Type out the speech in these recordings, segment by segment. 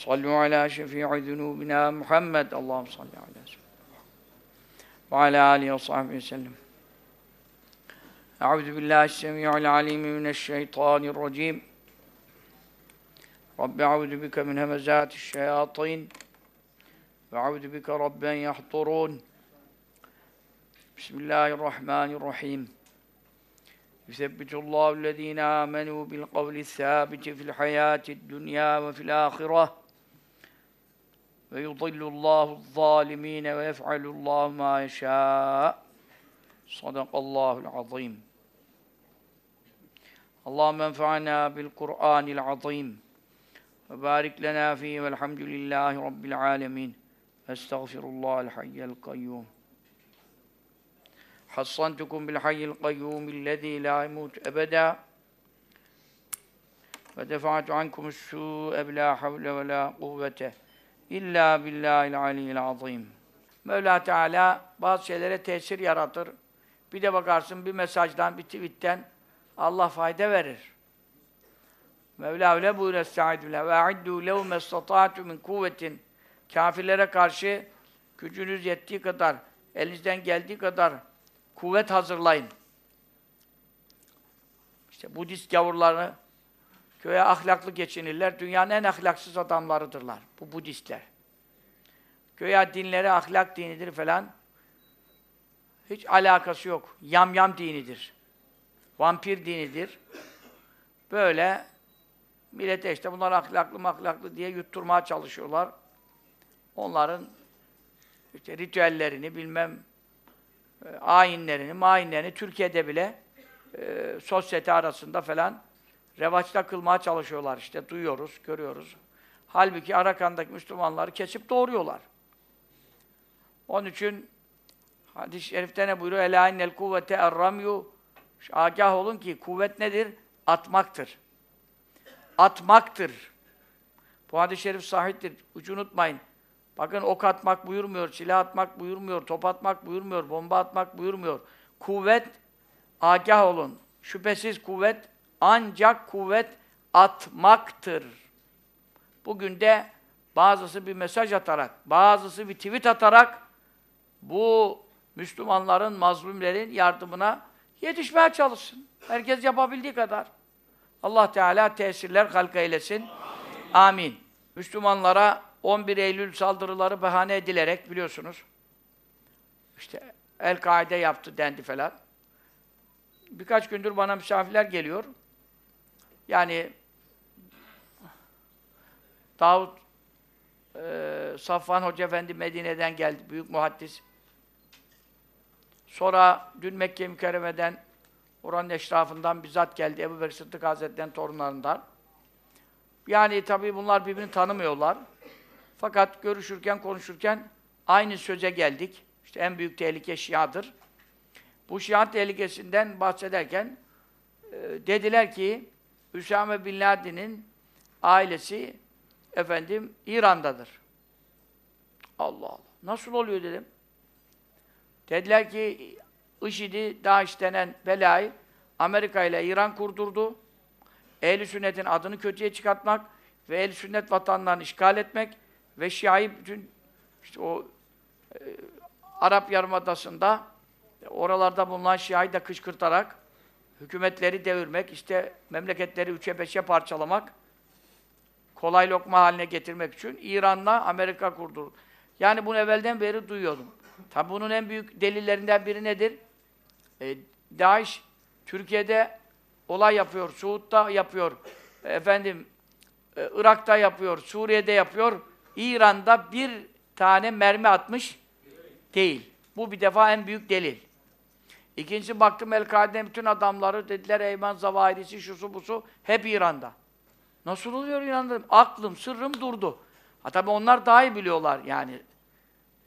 صلوا على شفيع ذنوبنا محمد. اللهم صل على سيدنا وعلى آله وصحبه وسلم. أعوذ بالله السميع العليم من الشيطان الرجيم. رب أعوذ بك من همزات الشياطين وأعوذ بك رب أن يحضرون. بسم الله الرحمن الرحيم. يثبت الله الذين آمنوا بالقول الثابت في الحياة الدنيا وفي الآخرة. ويضل الله الظالمين ويفعل الله ما يشاء. صدق الله العظيم. اللهم انفعنا بالقرآن العظيم وبارك لنا فيه والحمد لله رب العالمين. أستغفر الله الحي القيوم. حصنتكم بالحي القيوم الذي لا يموت أبدا. ودفعت عنكم السوء بلا حول ولا قوة İlla billahil aliyyil azim. Mevla Teala bazı şeylere tesir yaratır. Bir de bakarsın bir mesajdan, bir tweetten Allah fayda verir. Mevla öyle buyur Estaizu bile. Ve iddu lehu mestatatu min kuvvetin. Kafirlere karşı gücünüz yettiği kadar, elinizden geldiği kadar kuvvet hazırlayın. İşte Budist gavurlarını köye ahlaklı geçinirler. Dünyanın en ahlaksız adamlarıdırlar. Bu Budistler. Köye dinleri ahlak dinidir falan. Hiç alakası yok. Yam yam dinidir. Vampir dinidir. Böyle millete işte bunlar ahlaklı mahlaklı diye yutturmaya çalışıyorlar. Onların işte ritüellerini bilmem e, ayinlerini, mayinlerini Türkiye'de bile e, sosyete arasında falan revaçta kılmaya çalışıyorlar işte. Duyuyoruz, görüyoruz. Halbuki Arakan'daki Müslümanları kesip doğuruyorlar. Onun için hadis-i şerifte ne buyuruyor? Elâ innel kuvvete erramyu Agah olun ki kuvvet nedir? Atmaktır. Atmaktır. Bu hadis-i şerif sahiptir. Hiç unutmayın. Bakın ok atmak buyurmuyor, silah atmak buyurmuyor, top atmak buyurmuyor, bomba atmak buyurmuyor. Kuvvet, agah olun. Şüphesiz kuvvet, ancak kuvvet atmaktır. Bugün de bazısı bir mesaj atarak, bazısı bir tweet atarak bu Müslümanların, mazlumlerin yardımına yetişmeye çalışsın. Herkes yapabildiği kadar. Allah Teala tesirler halka eylesin. Amin. Müslümanlara 11 Eylül saldırıları bahane edilerek biliyorsunuz. İşte El-Kaide yaptı dendi falan. Birkaç gündür bana misafirler geliyor. Yani Davut e, Safvan Hoca Efendi Medine'den geldi. Büyük muhaddis. Sonra dün Mekke mükerremeden oranın eşrafından bizzat geldi. Ebu Bekir Sıddık Hazretleri'nin torunlarından. Yani tabii bunlar birbirini tanımıyorlar. Fakat görüşürken, konuşurken aynı söze geldik. İşte en büyük tehlike Şia'dır. Bu Şia tehlikesinden bahsederken e, dediler ki Üsame Bin Laden'in ailesi efendim İran'dadır. Allah Allah. Nasıl oluyor dedim. Dediler ki IŞİD'i, DAEŞ denen belayı Amerika ile İran kurdurdu. Ehl-i Sünnet'in adını kötüye çıkartmak ve Ehl-i Sünnet vatanlarını işgal etmek ve Şia'yı bütün işte o e, Arap Yarımadası'nda e, oralarda bulunan Şia'yı da kışkırtarak hükümetleri devirmek, işte memleketleri üçe beşe parçalamak, kolay lokma haline getirmek için İran'la Amerika kurdu. Yani bunu evvelden beri duyuyordum. Tabi bunun en büyük delillerinden biri nedir? E, Daesh Türkiye'de olay yapıyor, Suud'da yapıyor, efendim e, Irak'ta yapıyor, Suriye'de yapıyor, İran'da bir tane mermi atmış değil. Bu bir defa en büyük delil. İkincisi baktım El-Kaide'nin bütün adamları dediler Eyman Zavahirisi, şusu busu hep İran'da. Nasıl oluyor inandırım? Aklım, sırrım durdu. Ha tabi onlar daha iyi biliyorlar yani.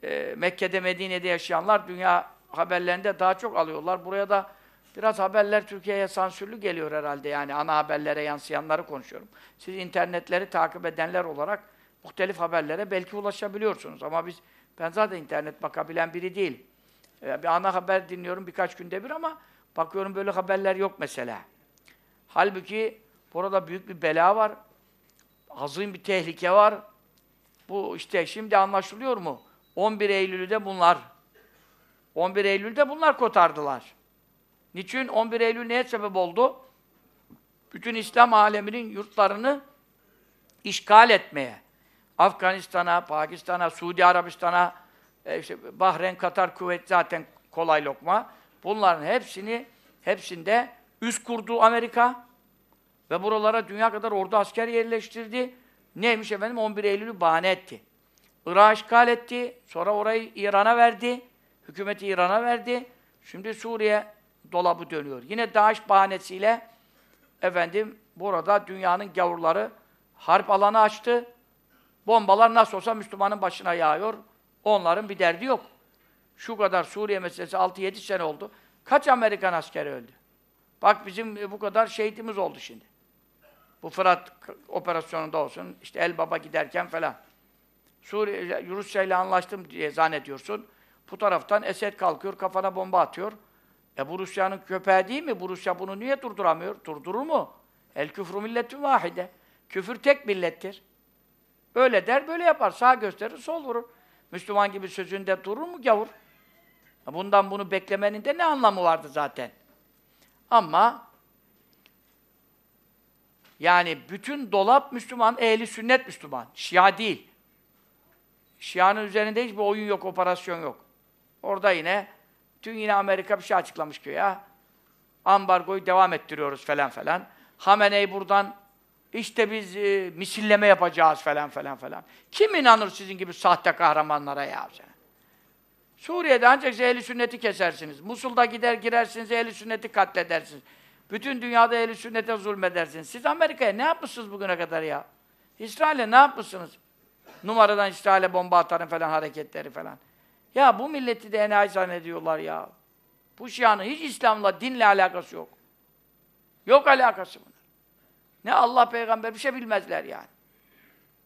Ee, Mekke'de, Medine'de yaşayanlar dünya haberlerinde daha çok alıyorlar. Buraya da biraz haberler Türkiye'ye sansürlü geliyor herhalde yani ana haberlere yansıyanları konuşuyorum. Siz internetleri takip edenler olarak muhtelif haberlere belki ulaşabiliyorsunuz ama biz ben zaten internet bakabilen biri değilim. Ee, bir ana haber dinliyorum birkaç günde bir ama bakıyorum böyle haberler yok mesela. Halbuki burada büyük bir bela var. Azim bir tehlike var. Bu işte şimdi anlaşılıyor mu? 11 Eylül'de bunlar 11 Eylül'de bunlar kotardılar. Niçin? 11 Eylül neye sebep oldu? Bütün İslam aleminin yurtlarını işgal etmeye. Afganistan'a, Pakistan'a, Suudi Arabistan'a, e işte Bahreyn, Katar, Kuvvet zaten kolay lokma. Bunların hepsini, hepsinde üst kurdu Amerika ve buralara dünya kadar ordu asker yerleştirdi. Neymiş efendim? 11 Eylül'ü bahane etti. Irak'ı işgal etti. Sonra orayı İran'a verdi. Hükümeti İran'a verdi. Şimdi Suriye dolabı dönüyor. Yine DAEŞ bahanesiyle efendim burada dünyanın gavurları harp alanı açtı. Bombalar nasıl olsa Müslümanın başına yağıyor. Onların bir derdi yok. Şu kadar Suriye meselesi 6-7 sene oldu. Kaç Amerikan askeri öldü? Bak bizim bu kadar şehitimiz oldu şimdi. Bu Fırat operasyonunda olsun, işte El Baba giderken falan. Suriye, Rusya ile anlaştım diye zannediyorsun. Bu taraftan Esed kalkıyor, kafana bomba atıyor. E bu Rusya'nın köpeği değil mi? Bu Rusya bunu niye durduramıyor? Durdurur mu? El küfrü milletin vahide. Küfür tek millettir. Öyle der, böyle yapar. Sağ gösterir, sol vurur. Müslüman gibi sözünde durur mu gavur? Bundan bunu beklemenin de ne anlamı vardı zaten? Ama yani bütün dolap Müslüman, ehli sünnet Müslüman. Şia değil. Şia'nın üzerinde hiçbir oyun yok, operasyon yok. Orada yine dün yine Amerika bir şey açıklamış ki ya. Ambargoyu devam ettiriyoruz falan falan. Hamenei buradan işte biz e, misilleme yapacağız falan falan falan. Kim inanır sizin gibi sahte kahramanlara ya? Suriye'de ancak ehli sünneti kesersiniz. Musul'da gider girersiniz, ehli sünneti katledersiniz. Bütün dünyada ehli sünnete zulmedersiniz. Siz Amerika'ya ne yapmışsınız bugüne kadar ya? İsrail'e ne yapmışsınız? Numaradan İsrail'e bomba atarın falan hareketleri falan. Ya bu milleti de enayi zannediyorlar ya. Bu Şia'nın hiç İslam'la, dinle alakası yok. Yok alakası bunlar. Ne Allah peygamber bir şey bilmezler yani.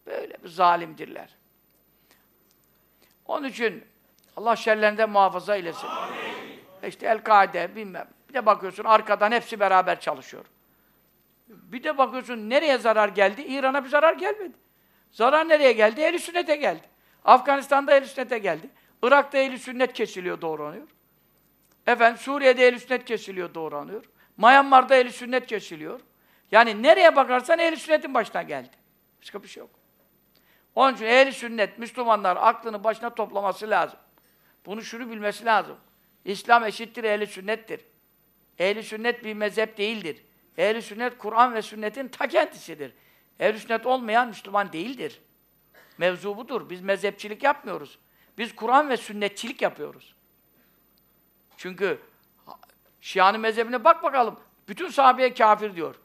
Böyle bir zalimdirler. Onun için Allah şerlerinden muhafaza eylesin. Amin. İşte El-Kaide bilmem. Bir de bakıyorsun arkadan hepsi beraber çalışıyor. Bir de bakıyorsun nereye zarar geldi? İran'a bir zarar gelmedi. Zarar nereye geldi? Ehl-i sünnete geldi. Afganistan'da ehl-i sünnete geldi. Irak'ta ehl-i sünnet kesiliyor, doğranıyor. Efendim Suriye'de ehl-i sünnet kesiliyor, doğranıyor. Myanmar'da ehl-i sünnet kesiliyor. Yani nereye bakarsan ehl-i sünnetin başına geldi. Başka bir şey yok. Onun için ehl-i sünnet, Müslümanlar aklını başına toplaması lazım. Bunu şunu bilmesi lazım. İslam eşittir ehli sünnettir. Ehli sünnet bir mezhep değildir. Ehli sünnet Kur'an ve sünnetin ta kendisidir. Ehli sünnet olmayan Müslüman değildir. Mevzu budur. Biz mezhepçilik yapmıyoruz. Biz Kur'an ve sünnetçilik yapıyoruz. Çünkü Şia'nın mezhebine bak bakalım. Bütün sahabeye kafir diyor.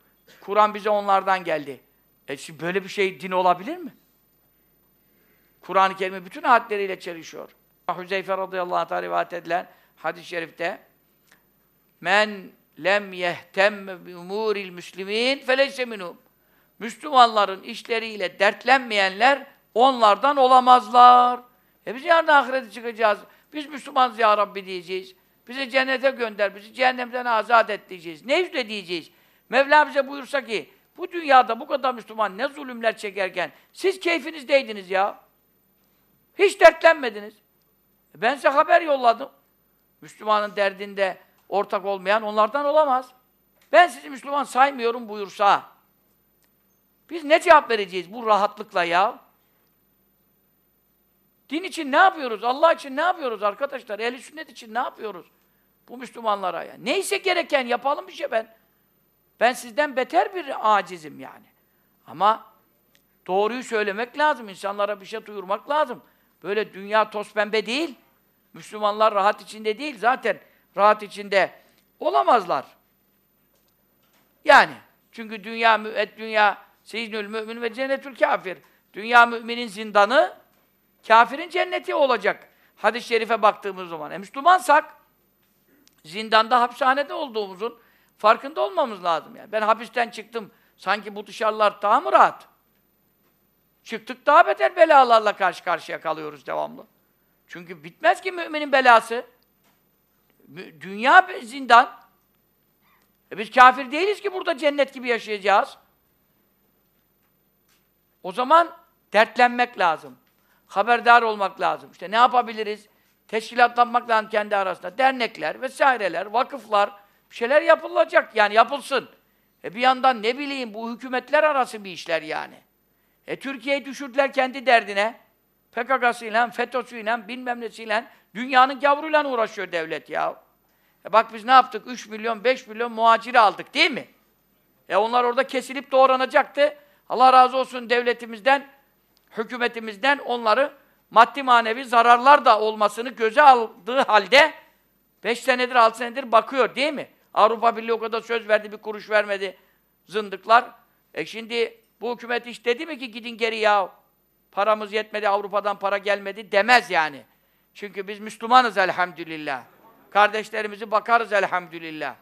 Kur'an bize onlardan geldi. E şimdi böyle bir şey din olabilir mi? Kur'an-ı Kerim'in bütün ayetleriyle çelişiyor. Hüzeyfe radıyallahu anh'a rivayet edilen hadis-i şerifte men lem yehtem bi umuril müslimin feleyse minhum. Müslümanların işleriyle dertlenmeyenler onlardan olamazlar. E biz yarın ahirete çıkacağız. Biz Müslümanız ya Rabbi diyeceğiz. Bizi cennete gönder, bizi cehennemden azat et diyeceğiz. Ne yüzle diyeceğiz? Mevla bize buyursa ki, bu dünyada bu kadar Müslüman ne zulümler çekerken siz keyfinizdeydiniz ya. Hiç dertlenmediniz. E ben size haber yolladım. Müslümanın derdinde ortak olmayan onlardan olamaz. Ben sizi Müslüman saymıyorum buyursa, biz ne cevap vereceğiz bu rahatlıkla ya? Din için ne yapıyoruz? Allah için ne yapıyoruz arkadaşlar? Ehli sünnet için ne yapıyoruz? Bu Müslümanlara ya. Neyse gereken yapalım bir şey ben. Ben sizden beter bir acizim yani. Ama doğruyu söylemek lazım. insanlara bir şey duyurmak lazım. Böyle dünya toz pembe değil. Müslümanlar rahat içinde değil. Zaten rahat içinde olamazlar. Yani çünkü dünya dünya Siznül mümin ve cennetül kafir. Dünya müminin zindanı, kafirin cenneti olacak. Hadis-i şerife baktığımız zaman. E Müslümansak, zindanda, hapishanede olduğumuzun farkında olmamız lazım. Yani. Ben hapisten çıktım, sanki bu dışarılar daha mı rahat? Çıktık daha beter belalarla karşı karşıya kalıyoruz devamlı. Çünkü bitmez ki müminin belası. Dünya zindan. E biz kafir değiliz ki burada cennet gibi yaşayacağız. O zaman dertlenmek lazım. Haberdar olmak lazım. İşte ne yapabiliriz? Teşkilatlanmak lazım kendi arasında. Dernekler vesaireler, vakıflar, bir şeyler yapılacak. Yani yapılsın. E bir yandan ne bileyim bu hükümetler arası bir işler yani. E Türkiye'yi düşürdüler kendi derdine. PKK'sıyla, FETÖ'süyle, bilmem nesiyle, dünyanın gavruyla uğraşıyor devlet ya. E bak biz ne yaptık? 3 milyon, 5 milyon muhaciri aldık değil mi? E onlar orada kesilip doğranacaktı. Allah razı olsun devletimizden, hükümetimizden onları maddi manevi zararlar da olmasını göze aldığı halde 5 senedir, 6 senedir bakıyor değil mi? Avrupa Birliği o kadar söz verdi, bir kuruş vermedi zındıklar. E şimdi bu hükümet hiç dedi mi ki gidin geri ya, paramız yetmedi, Avrupa'dan para gelmedi demez yani. Çünkü biz Müslümanız elhamdülillah. Kardeşlerimizi bakarız elhamdülillah.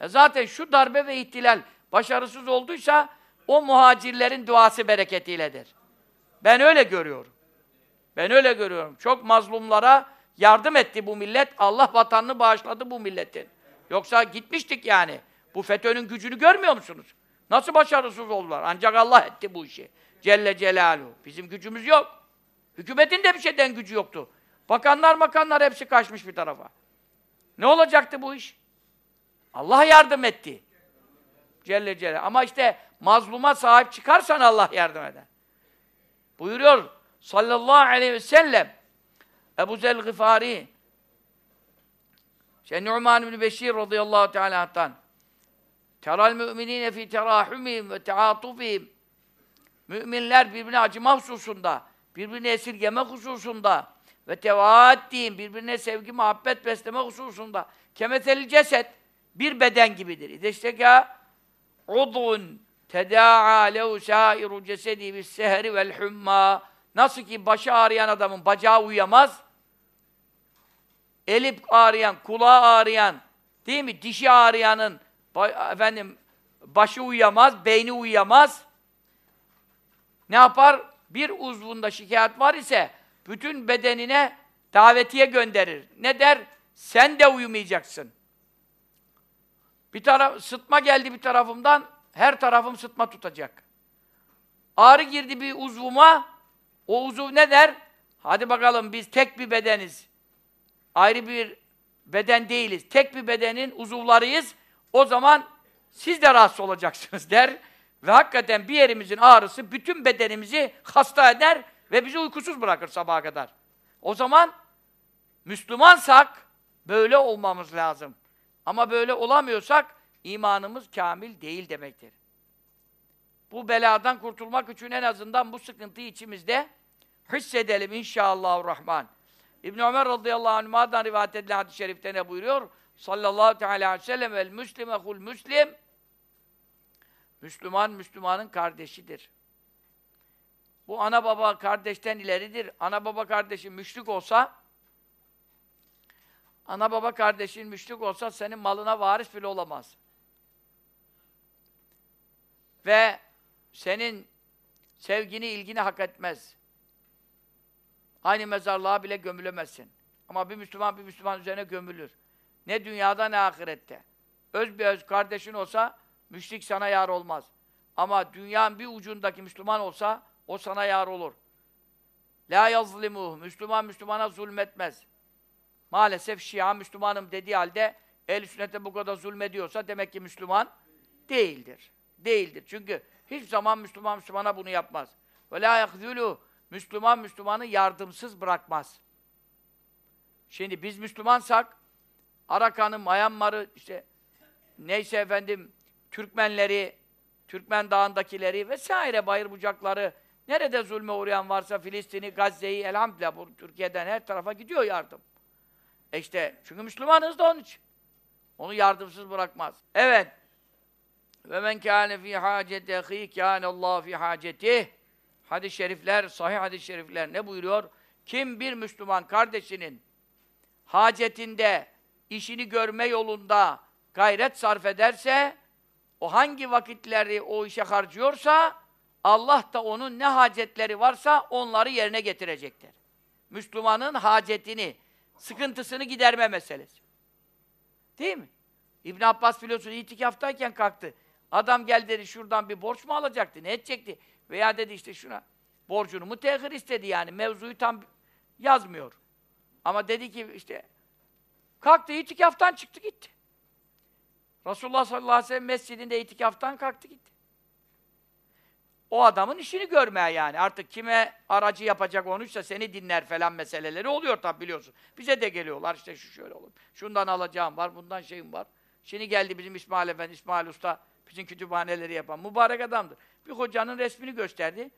E zaten şu darbe ve ihtilal başarısız olduysa o muhacirlerin duası bereketiyledir. Ben öyle görüyorum. Ben öyle görüyorum. Çok mazlumlara yardım etti bu millet. Allah vatanını bağışladı bu milletin. Yoksa gitmiştik yani. Bu FETÖ'nün gücünü görmüyor musunuz? Nasıl başarısız oldular? Ancak Allah etti bu işi. Celle Celaluhu. Bizim gücümüz yok. Hükümetin de bir şeyden gücü yoktu. Bakanlar makanlar hepsi kaçmış bir tarafa. Ne olacaktı bu iş? Allah yardım etti. Celle Celaluhu. Ama işte mazluma sahip çıkarsan Allah yardım eder. Buyuruyor sallallahu aleyhi ve sellem Ebu Zel Gıfari şey Nu'man bin Beşir radıyallahu teala anh'tan Teral müminine fi terahumihim ve teatufihim Müminler birbirine acıma hususunda, birbirine esirgeme hususunda ve tevaddihim, birbirine sevgi, muhabbet besleme hususunda kemeteli ceset bir beden gibidir. İdeşteka udun teda'a lehu sâiru cesedi bis sehri vel humma Nasıl ki başı ağrıyan adamın bacağı uyuyamaz, eli ağrıyan, kulağı ağrıyan, değil mi? Dişi ağrıyanın efendim başı uyuyamaz, beyni uyuyamaz. Ne yapar? Bir uzvunda şikayet var ise bütün bedenine davetiye gönderir. Ne der? Sen de uyumayacaksın. Bir taraf sıtma geldi bir tarafımdan, her tarafım sıtma tutacak. Ağrı girdi bir uzvuma, o uzuv ne der? Hadi bakalım biz tek bir bedeniz. Ayrı bir beden değiliz. Tek bir bedenin uzuvlarıyız. O zaman siz de rahatsız olacaksınız der. Ve hakikaten bir yerimizin ağrısı bütün bedenimizi hasta eder ve bizi uykusuz bırakır sabaha kadar. O zaman Müslümansak böyle olmamız lazım. Ama böyle olamıyorsak imanımız kamil değil demektir. Bu beladan kurtulmak için en azından bu sıkıntıyı içimizde hissedelim inşallahurrahman. İbn Ömer radıyallahu anh'dan rivayet edilen hadis-i şerifte ne buyuruyor? Sallallahu teala aleyhi ve sellem el müslime kul müslim Müslüman, Müslümanın kardeşidir. Bu ana baba kardeşten ileridir. Ana baba kardeşin müşrik olsa ana baba kardeşin müşrik olsa senin malına varis bile olamaz. Ve senin sevgini, ilgini hak etmez. Aynı mezarlığa bile gömülemezsin. Ama bir Müslüman bir Müslüman üzerine gömülür. Ne dünyada ne ahirette. Öz bir öz kardeşin olsa müşrik sana yar olmaz. Ama dünyanın bir ucundaki Müslüman olsa o sana yar olur. La yazlimuh. Müslüman Müslümana zulmetmez. Maalesef Şia Müslümanım dediği halde el sünnete bu kadar zulmediyorsa demek ki Müslüman değildir. Değildir. Çünkü hiç zaman Müslüman Müslümana bunu yapmaz. Ve la. Müslüman Müslümanı yardımsız bırakmaz. Şimdi biz Müslümansak Arakan'ı, Myanmar'ı işte neyse efendim Türkmenleri, Türkmen dağındakileri vesaire bayır bucakları nerede zulme uğrayan varsa Filistin'i, Gazze'yi elhamdülillah bu Türkiye'den her tarafa gidiyor yardım. E işte çünkü Müslümanız da onun için. Onu yardımsız bırakmaz. Evet. Ve men kâne fî hâceti ehî kâne Allah fî hâcetih. Hadis-i şerifler, sahih hadis-i şerifler ne buyuruyor? Kim bir Müslüman kardeşinin hacetinde, işini görme yolunda gayret sarf ederse, o hangi vakitleri o işe harcıyorsa, Allah da onun ne hacetleri varsa onları yerine getirecektir. Müslümanın hacetini, sıkıntısını giderme meselesi. Değil mi? İbn Abbas biliyorsun itikaftayken kalktı. Adam gel dedi şuradan bir borç mu alacaktı, ne edecekti? Veya dedi işte şuna borcunu mu tehir istedi yani mevzuyu tam yazmıyor. Ama dedi ki işte kalktı itikaftan çıktı gitti. Resulullah sallallahu aleyhi ve sellem mescidinde itikaftan kalktı gitti. O adamın işini görmeye yani. Artık kime aracı yapacak onuysa seni dinler falan meseleleri oluyor tabi biliyorsun. Bize de geliyorlar işte şu şöyle olur. Şundan alacağım var, bundan şeyim var. Şimdi geldi bizim İsmail Efendi, İsmail Usta bizim kütüphaneleri yapan mübarek adamdır. Bir hocanın resmini gösterdi.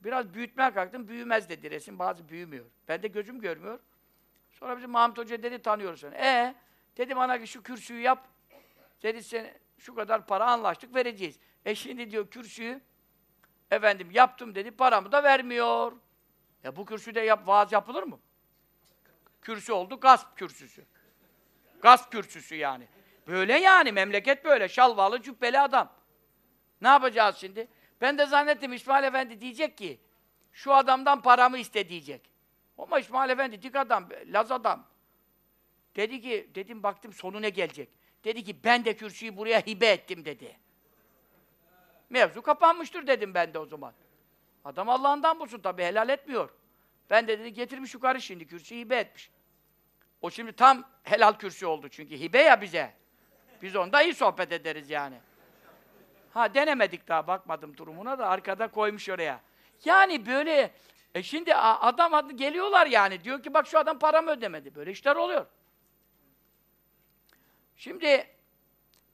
Biraz büyütmeye kalktım, büyümez dedi resim. Bazı büyümüyor. Ben de gözüm görmüyor. Sonra bizim Mahmut Hoca dedi, tanıyoruz seni. E dedim ana ki şu kürsüyü yap. Dedi sen şu kadar para anlaştık, vereceğiz. E şimdi diyor kürsüyü efendim yaptım dedi, paramı da vermiyor. Ya bu kürsüde yap, vaaz yapılır mı? Kürsü oldu, gasp kürsüsü. Gasp kürsüsü yani. Böyle yani, memleket böyle. Şalvalı, cübbeli adam. Ne yapacağız şimdi? Ben de zannettim İsmail Efendi diyecek ki, şu adamdan paramı iste diyecek. Ama İsmail Efendi dik adam, Laz adam. Dedi ki, dedim baktım sonu ne gelecek. Dedi ki ben de kürsüyü buraya hibe ettim dedi. Mevzu kapanmıştır dedim ben de o zaman. Adam Allah'ından bulsun tabi helal etmiyor. Ben de dedi getirmiş yukarı şimdi kürsüyü hibe etmiş. O şimdi tam helal kürsü oldu çünkü hibe ya bize. Biz onda iyi sohbet ederiz yani. Ha denemedik daha bakmadım durumuna da arkada koymuş oraya. Yani böyle e şimdi adam adı geliyorlar yani diyor ki bak şu adam paramı ödemedi. Böyle işler oluyor. Şimdi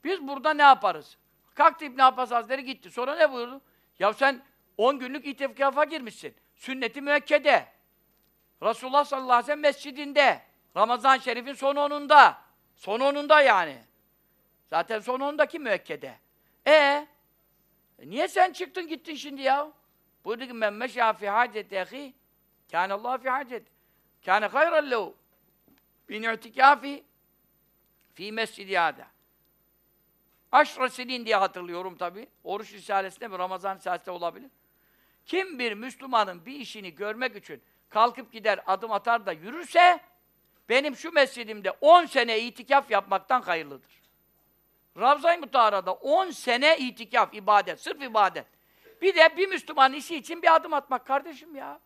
biz burada ne yaparız? Kalktı İbn Abbas Hazretleri gitti. Sonra ne buyurdu? Ya sen 10 günlük itikafa girmişsin. Sünnet-i müekkede. Resulullah sallallahu aleyhi ve sellem mescidinde. Ramazan Şerif'in son onunda. Son onunda yani. Zaten son ondaki müekkede. E, niye sen çıktın gittin şimdi ya? Buyurdu ki men meşâ fî hâceti ehî kâne Allah fî hâcet. Kâne hayran lehu bin i'tikâfi fî mescidi hâdâ. Aşra sinin diye hatırlıyorum tabi. Oruç Risalesi'nde mi, Ramazan Risalesi'nde olabilir. Kim bir Müslümanın bir işini görmek için kalkıp gider, adım atar da yürürse, benim şu mescidimde 10 sene itikaf yapmaktan hayırlıdır. Ravza-i Mutahara'da 10 sene itikaf, ibadet, sırf ibadet. Bir de bir Müslüman işi için bir adım atmak kardeşim ya.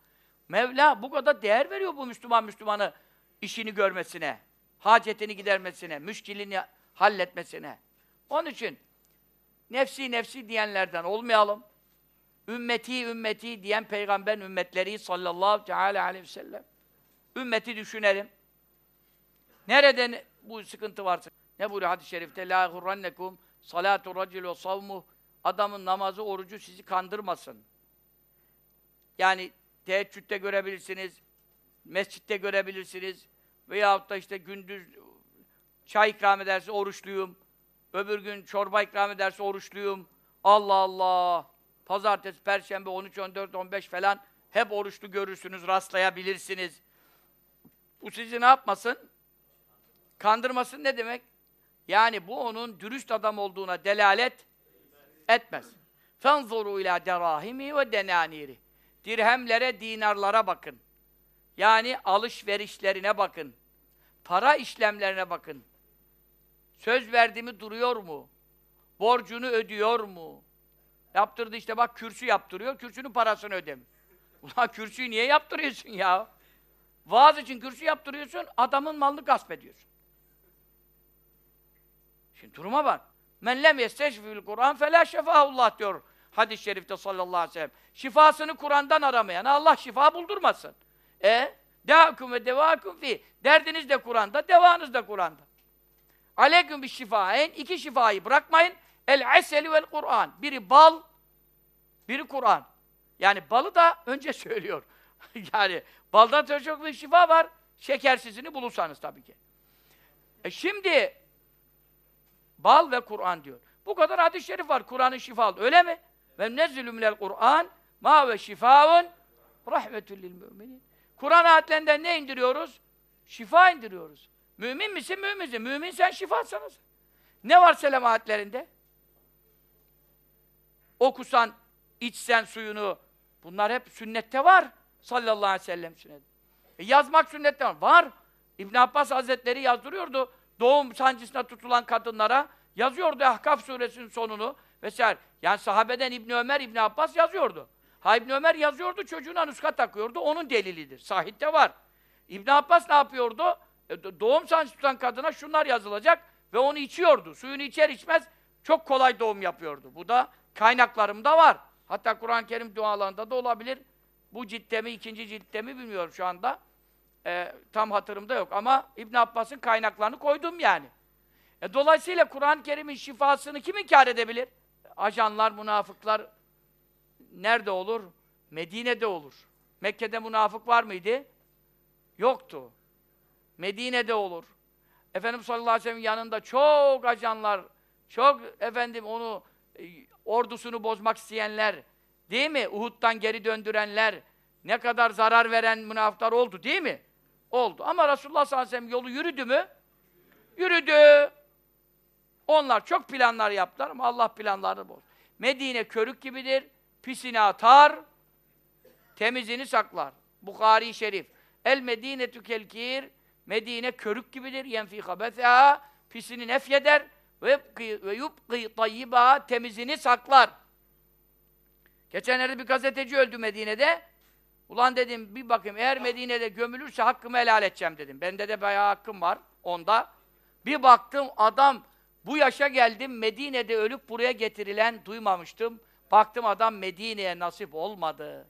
Mevla bu kadar değer veriyor bu Müslüman Müslümanı işini görmesine, hacetini gidermesine, müşkilini halletmesine. Onun için nefsi nefsi diyenlerden olmayalım. Ümmeti ümmeti diyen peygamber ümmetleri sallallahu teala aleyhi ve sellem. Ümmeti düşünelim. Nereden bu sıkıntı varsa? Ne buyuruyor hadis-i şerifte? La hurrannekum salatu racil ve savmuh adamın namazı, orucu sizi kandırmasın. Yani teheccüde görebilirsiniz, mescitte görebilirsiniz veyahut da işte gündüz çay ikram ederse oruçluyum, öbür gün çorba ikram ederse oruçluyum. Allah Allah! Pazartesi, Perşembe 13, 14, 15 falan hep oruçlu görürsünüz, rastlayabilirsiniz. Bu sizi ne yapmasın? Kandırmasın ne demek? Yani bu onun dürüst adam olduğuna delalet etmez. Fenzuru ila derahimi ve denaniri. Dirhemlere, dinarlara bakın. Yani alışverişlerine bakın. Para işlemlerine bakın. Söz verdi duruyor mu? Borcunu ödüyor mu? Yaptırdı işte bak kürsü yaptırıyor, kürsünün parasını ödemiyor. Ulan kürsüyü niye yaptırıyorsun ya? Vaaz için kürsü yaptırıyorsun, adamın malını gasp ediyorsun. Şimdi duruma bak. Men lem yesteşfil Kur'an felâ şefâhullah diyor hadis-i şerifte sallallahu aleyhi ve sellem. Şifasını Kur'an'dan aramayan Allah şifa buldurmasın. E devakum ve devakum fi. Derdiniz de Kur'an'da, devanız da Kur'an'da. Aleyküm bir şifaen. iki şifayı bırakmayın. El eseli vel Kur'an. Biri bal, biri Kur'an. Yani balı da önce söylüyor. yani baldan çok bir şifa var. Şekersizini bulursanız tabii ki. E şimdi bal ve Kur'an diyor. Bu kadar hadis-i şerif var. Kur'an'ın şifalı. Öyle mi? Ve nezzülü minel Kur'an ma ve şifaun rahmetül lil müminin. Kur'an ayetlerinden ne indiriyoruz? Şifa indiriyoruz. Mümin misin? Müminsin. Mümin sen şifasınız. Ne var selam ayetlerinde? Okusan, içsen suyunu. Bunlar hep sünnette var. Sallallahu aleyhi ve sellem sünnet. E yazmak sünnette var. Var. İbn Abbas Hazretleri yazdırıyordu. Doğum sancısına tutulan kadınlara yazıyordu Ahkaf suresinin sonunu vesaire. Yani sahabeden İbn Ömer, İbn Abbas yazıyordu. Ha İbn Ömer yazıyordu, çocuğuna nuska takıyordu. Onun delilidir. Sahihte var. İbn Abbas ne yapıyordu? E, doğum sancısı tutan kadına şunlar yazılacak ve onu içiyordu. Suyunu içer içmez çok kolay doğum yapıyordu. Bu da kaynaklarımda var. Hatta Kur'an-ı Kerim dualarında da olabilir. Bu ciltte mi, ikinci ciltte mi bilmiyorum şu anda. E, tam hatırımda yok ama İbn Abbas'ın kaynaklarını koydum yani. E, dolayısıyla Kur'an-ı Kerim'in şifasını kim inkar edebilir? Ajanlar, münafıklar nerede olur? Medine'de olur. Mekke'de münafık var mıydı? Yoktu. Medine'de olur. Efendimiz sallallahu aleyhi ve sellem yanında çok ajanlar, çok efendim onu e, ordusunu bozmak isteyenler, değil mi? Uhud'dan geri döndürenler, ne kadar zarar veren münafıklar oldu değil mi? Oldu. Ama Resulullah sallallahu aleyhi ve sellem yolu yürüdü mü? Yürüdü. Onlar çok planlar yaptılar ama Allah planlarını bozdu. Medine körük gibidir. Pisini atar, temizini saklar. Bukhari Şerif. El Medine kelkir. Medine körük gibidir. Yenfi habetha. Pisini nefyeder ve yubqi tayyiba temizini saklar. Geçenlerde bir gazeteci öldü Medine'de. Ulan dedim bir bakayım eğer Medine'de gömülürse hakkımı helal edeceğim dedim. Bende de bayağı hakkım var onda. Bir baktım adam bu yaşa geldim Medine'de ölüp buraya getirilen duymamıştım. Baktım adam Medine'ye nasip olmadı.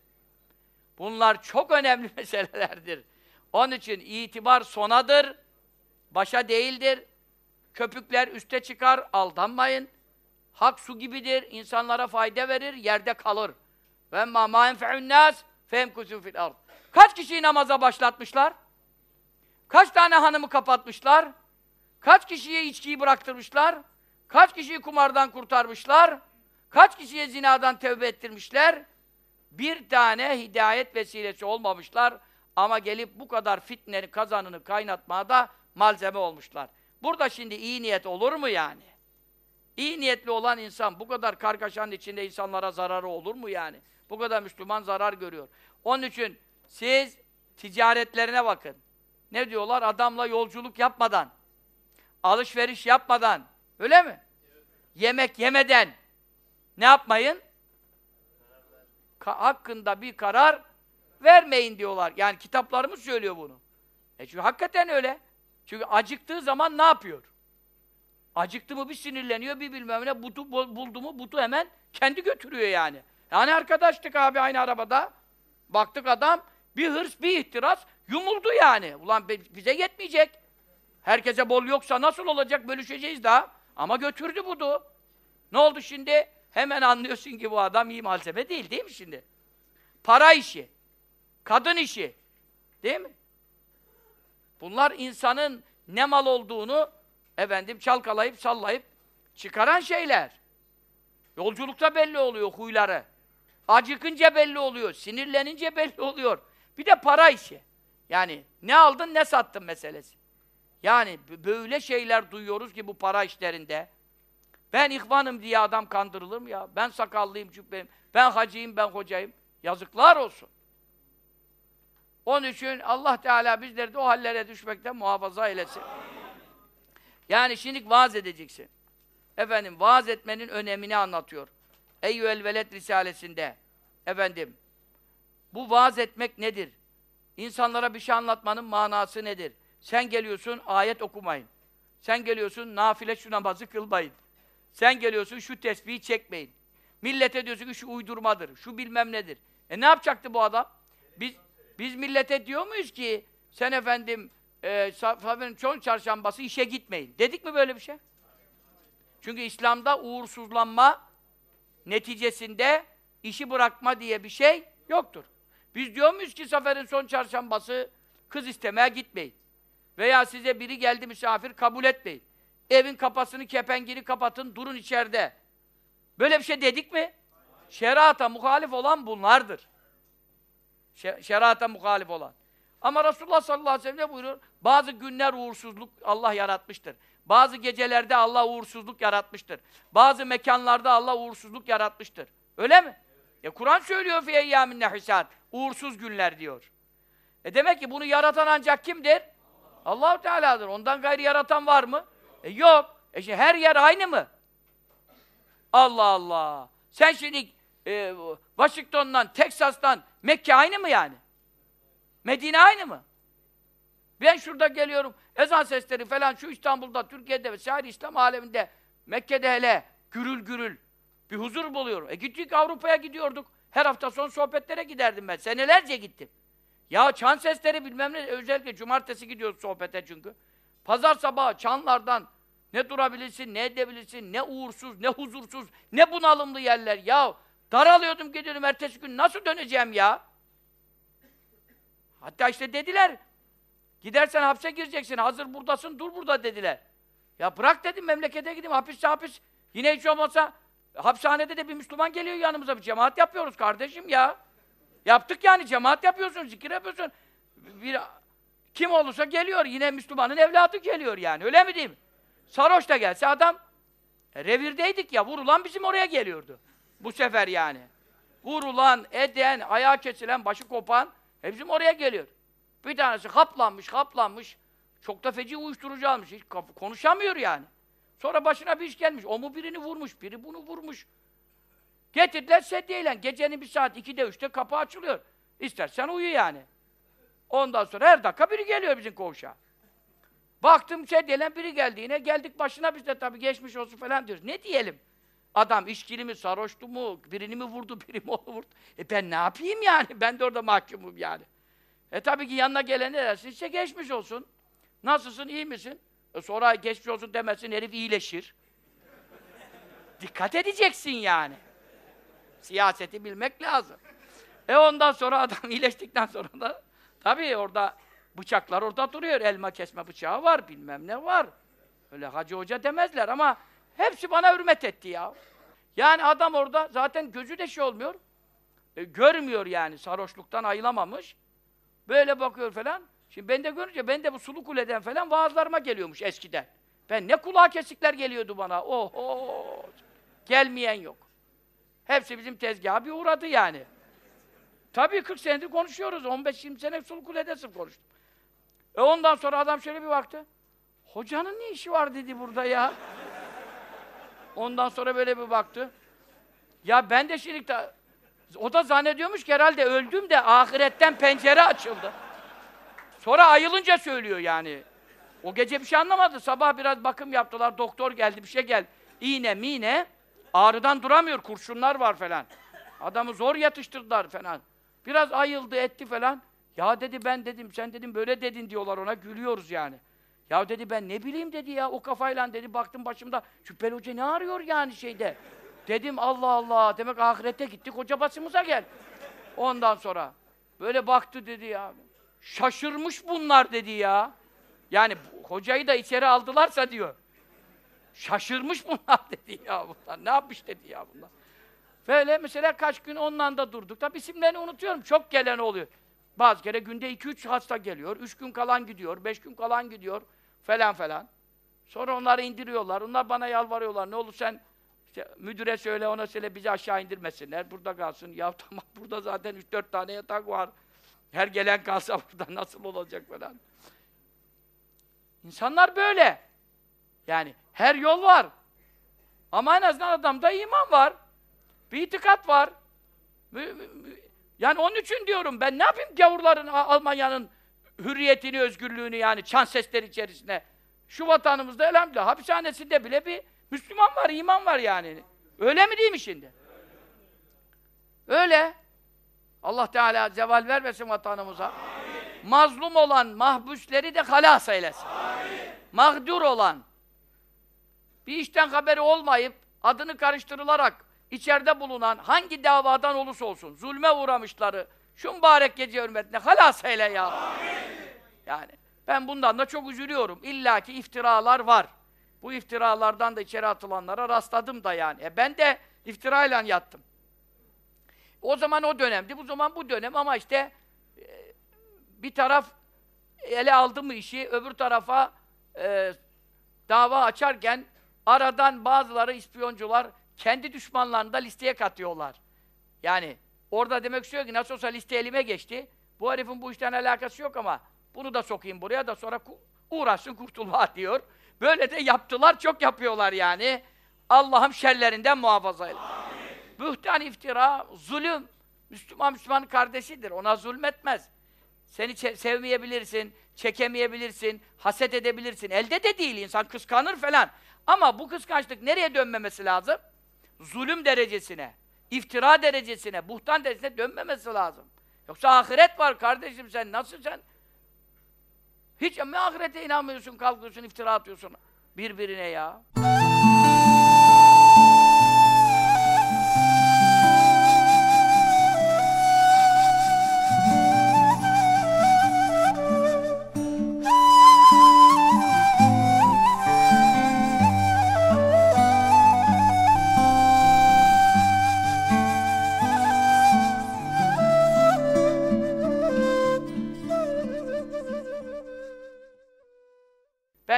Bunlar çok önemli meselelerdir. Onun için itibar sonadır, başa değildir. Köpükler üste çıkar, aldanmayın. Hak su gibidir, insanlara fayda verir, yerde kalır. Ve ma ma nas femkusun fil ard. Kaç kişiyi namaza başlatmışlar? Kaç tane hanımı kapatmışlar? Kaç kişiye içkiyi bıraktırmışlar? Kaç kişiyi kumardan kurtarmışlar? Kaç kişiye zinadan tevbe ettirmişler? Bir tane hidayet vesilesi olmamışlar ama gelip bu kadar fitnenin kazanını kaynatmaya da malzeme olmuşlar. Burada şimdi iyi niyet olur mu yani? İyi niyetli olan insan bu kadar kargaşanın içinde insanlara zararı olur mu yani? Bu kadar Müslüman zarar görüyor. Onun için siz ticaretlerine bakın. Ne diyorlar? Adamla yolculuk yapmadan, alışveriş yapmadan, öyle mi? Yemek yemeden ne yapmayın? Ka hakkında bir karar vermeyin diyorlar. Yani kitaplarımız söylüyor bunu. E çünkü hakikaten öyle. Çünkü acıktığı zaman ne yapıyor? Acıktı mı bir sinirleniyor, bir bilmem ne, butu buldu mu butu hemen kendi götürüyor yani. Yani arkadaştık abi aynı arabada. Baktık adam bir hırs, bir ihtiras yumuldu yani. Ulan bize yetmeyecek. Herkese bol yoksa nasıl olacak? Bölüşeceğiz daha. Ama götürdü budu. Ne oldu şimdi? Hemen anlıyorsun ki bu adam iyi malzeme değil, değil mi şimdi? Para işi, kadın işi, değil mi? Bunlar insanın ne mal olduğunu efendim çalkalayıp sallayıp çıkaran şeyler. Yolculukta belli oluyor huyları. Acıkınca belli oluyor, sinirlenince belli oluyor. Bir de para işi. Yani ne aldın ne sattın meselesi. Yani böyle şeyler duyuyoruz ki bu para işlerinde. Ben ihvanım diye adam kandırılır mı ya? Ben sakallıyım, cübbeyim, ben hacıyım, ben hocayım. Yazıklar olsun. Onun için Allah Teala bizleri de o hallere düşmekten muhafaza eylesin. Yani şimdi vaaz edeceksin. Efendim, vaaz etmenin önemini anlatıyor. Eyyüel Veled Risalesinde. Efendim, bu vaaz etmek nedir? İnsanlara bir şey anlatmanın manası nedir? Sen geliyorsun, ayet okumayın. Sen geliyorsun, nafile şu namazı kılmayın. Sen geliyorsun, şu tesbihi çekmeyin. Millete diyorsun ki şu uydurmadır, şu bilmem nedir. E ne yapacaktı bu adam? Biz biz millete diyor muyuz ki sen efendim e, Safiye'nin çoğun çarşambası işe gitmeyin. Dedik mi böyle bir şey? Çünkü İslam'da uğursuzlanma neticesinde işi bırakma diye bir şey yoktur. Biz diyor muyuz ki Safer'in son çarşambası kız istemeye gitmeyin. Veya size biri geldi misafir kabul etmeyin. Evin kapasını, kepengini kapatın, durun içeride. Böyle bir şey dedik mi? Şerata muhalif olan bunlardır. Şe- Şerata muhalif olan. Ama Resulullah sallallahu aleyhi ve sellem ne buyuruyor? Bazı günler uğursuzluk Allah yaratmıştır. Bazı gecelerde Allah uğursuzluk yaratmıştır. Bazı mekanlarda Allah uğursuzluk yaratmıştır. Öyle mi? E Kur'an söylüyor fi eyyamin nehisat. Uğursuz günler diyor. E demek ki bunu yaratan ancak kimdir? Allahu Teala'dır. Ondan gayri yaratan var mı? E yok. E şimdi her yer aynı mı? Allah Allah. Sen şimdi e, Washington'dan, Teksas'tan Mekke aynı mı yani? Medine aynı mı? Ben şurada geliyorum, ezan sesleri falan şu İstanbul'da, Türkiye'de ve vesaire İslam aleminde, Mekke'de hele gürül gürül bir huzur buluyorum. E gittik Avrupa'ya gidiyorduk. Her hafta son sohbetlere giderdim ben. Senelerce gittim. Ya çan sesleri bilmem ne, özellikle cumartesi gidiyoruz sohbete çünkü. Pazar sabahı çanlardan ne durabilirsin, ne edebilirsin, ne uğursuz, ne huzursuz, ne bunalımlı yerler. Ya daralıyordum gidiyordum ertesi gün nasıl döneceğim ya? Hatta işte dediler, gidersen hapse gireceksin, hazır buradasın, dur burada dediler. Ya bırak dedim, memlekete gideyim, hapisse hapis. Yine hiç olmazsa, hapishanede de bir Müslüman geliyor yanımıza, bir cemaat yapıyoruz kardeşim ya. Yaptık yani, cemaat yapıyorsun, zikir yapıyorsun. Bir, kim olursa geliyor, yine Müslümanın evladı geliyor yani, öyle mi diyeyim? Sarhoş da gelse adam, e, revirdeydik ya, vurulan bizim oraya geliyordu. Bu sefer yani. Vurulan, eden, ayağı kesilen, başı kopan, hepsi oraya geliyor. Bir tanesi kaplanmış, kaplanmış, çok da feci uyuşturucu almış, hiç konuşamıyor yani. Sonra başına bir iş gelmiş, o mu birini vurmuş, biri bunu vurmuş. Getirdiler sedyeyle, gecenin bir saat, ikide, üçte kapı açılıyor. İstersen uyu yani. Ondan sonra her dakika biri geliyor bizim koğuşa. Baktım sedyeyle biri geldi yine, geldik başına biz de tabii geçmiş olsun falan diyoruz. Ne diyelim? Adam içkili mi, sarhoştu mu, birini mi vurdu, biri mi vurdu? E ben ne yapayım yani? Ben de orada mahkumum yani. E tabii ki yanına gelen ne dersin? İşte geçmiş olsun. Nasılsın, iyi misin? E sonra geçmiş olsun demesin, herif iyileşir. Dikkat edeceksin yani. Siyaseti bilmek lazım. E ondan sonra adam iyileştikten sonra da tabii orada bıçaklar orada duruyor. Elma kesme bıçağı var, bilmem ne var. Öyle hacı hoca demezler ama hepsi bana hürmet etti ya. Yani adam orada zaten gözü de şey olmuyor. E, görmüyor yani sarhoşluktan ayılamamış. Böyle bakıyor falan. Şimdi ben de görünce ben de bu sulu kuleden falan vaazlarıma geliyormuş eskiden. Ben ne kulağa kesikler geliyordu bana. Oho! Gelmeyen yok. Hepsi bizim tezgaha bir uğradı yani. Tabii 40 senedir konuşuyoruz. 15-20 sene sulu kulede sırf konuştum. E ondan sonra adam şöyle bir baktı. Hocanın ne işi var dedi burada ya. Ondan sonra böyle bir baktı. Ya ben de ta- o da zannediyormuş ki herhalde öldüm de ahiretten pencere açıldı. Sonra ayılınca söylüyor yani. O gece bir şey anlamadı. Sabah biraz bakım yaptılar. Doktor geldi, bir şey geldi. İğne, mine. Ağrıdan duramıyor. Kurşunlar var falan. Adamı zor yatıştırdılar falan. Biraz ayıldı, etti falan. Ya dedi ben dedim, sen dedim böyle dedin diyorlar ona. Gülüyoruz yani. Ya dedi ben ne bileyim dedi ya o kafayla dedi baktım başımda Şüpheli Hoca ne arıyor yani şeyde. Dedim Allah Allah demek ahirete gittik hoca başımıza gel. Ondan sonra böyle baktı dedi ya. Şaşırmış bunlar dedi ya. Yani hocayı da içeri aldılarsa diyor. Şaşırmış bunlar dedi ya bunlar. Ne yapmış dedi ya bunlar. Böyle mesela kaç gün onunla da durduk. Tabi isimlerini unutuyorum. Çok gelen oluyor. Bazı kere günde iki üç hasta geliyor. Üç gün kalan gidiyor. Beş gün kalan gidiyor. Falan falan. Sonra onları indiriyorlar. Onlar bana yalvarıyorlar. Ne olur sen işte müdüre söyle, ona söyle bizi aşağı indirmesinler. Burada kalsın. Ya tamam burada zaten üç dört tane yatak var. Her gelen kalsa burada nasıl olacak falan. İnsanlar böyle. Yani her yol var. Ama en azından adamda iman var. Bir itikat var. Yani onun için diyorum ben ne yapayım gavurların Almanya'nın hürriyetini, özgürlüğünü yani çan sesleri içerisinde. Şu vatanımızda elhamdülillah hapishanesinde bile bir Müslüman var, iman var yani. Öyle mi değil mi şimdi? Öyle. Allah Teala zeval vermesin vatanımıza. Mazlum olan mahpusleri de halas eylesin. Mağdur olan, bir işten haberi olmayıp adını karıştırılarak içeride bulunan hangi davadan olursa olsun zulme uğramışları şu mübarek gece hürmetine halas eyle ya. Yani ben bundan da çok üzülüyorum. İlla ki iftiralar var. Bu iftiralardan da içeri atılanlara rastladım da yani. E ben de iftirayla yattım. O zaman o dönemdi, bu zaman bu dönem ama işte e, bir taraf ele aldı mı işi, öbür tarafa e, dava açarken aradan bazıları ispiyoncular kendi düşmanlarını da listeye katıyorlar. Yani orada demek istiyor ki nasıl olsa liste elime geçti. Bu herifin bu işten alakası yok ama bunu da sokayım buraya da sonra uğraşsın kurtulma diyor. Böyle de yaptılar, çok yapıyorlar yani. Allah'ım şerlerinden muhafaza eyle. Bühtan iftira, zulüm. Müslüman Müslümanın kardeşidir. Ona zulmetmez. Seni sevmeyebilirsin, çekemeyebilirsin, haset edebilirsin. Elde de değil insan kıskanır falan. Ama bu kıskançlık nereye dönmemesi lazım? Zulüm derecesine, iftira derecesine, buhtan derecesine dönmemesi lazım. Yoksa ahiret var kardeşim sen nasıl sen? Hiç mi ahirete inanmıyorsun, kalkıyorsun, iftira atıyorsun birbirine ya.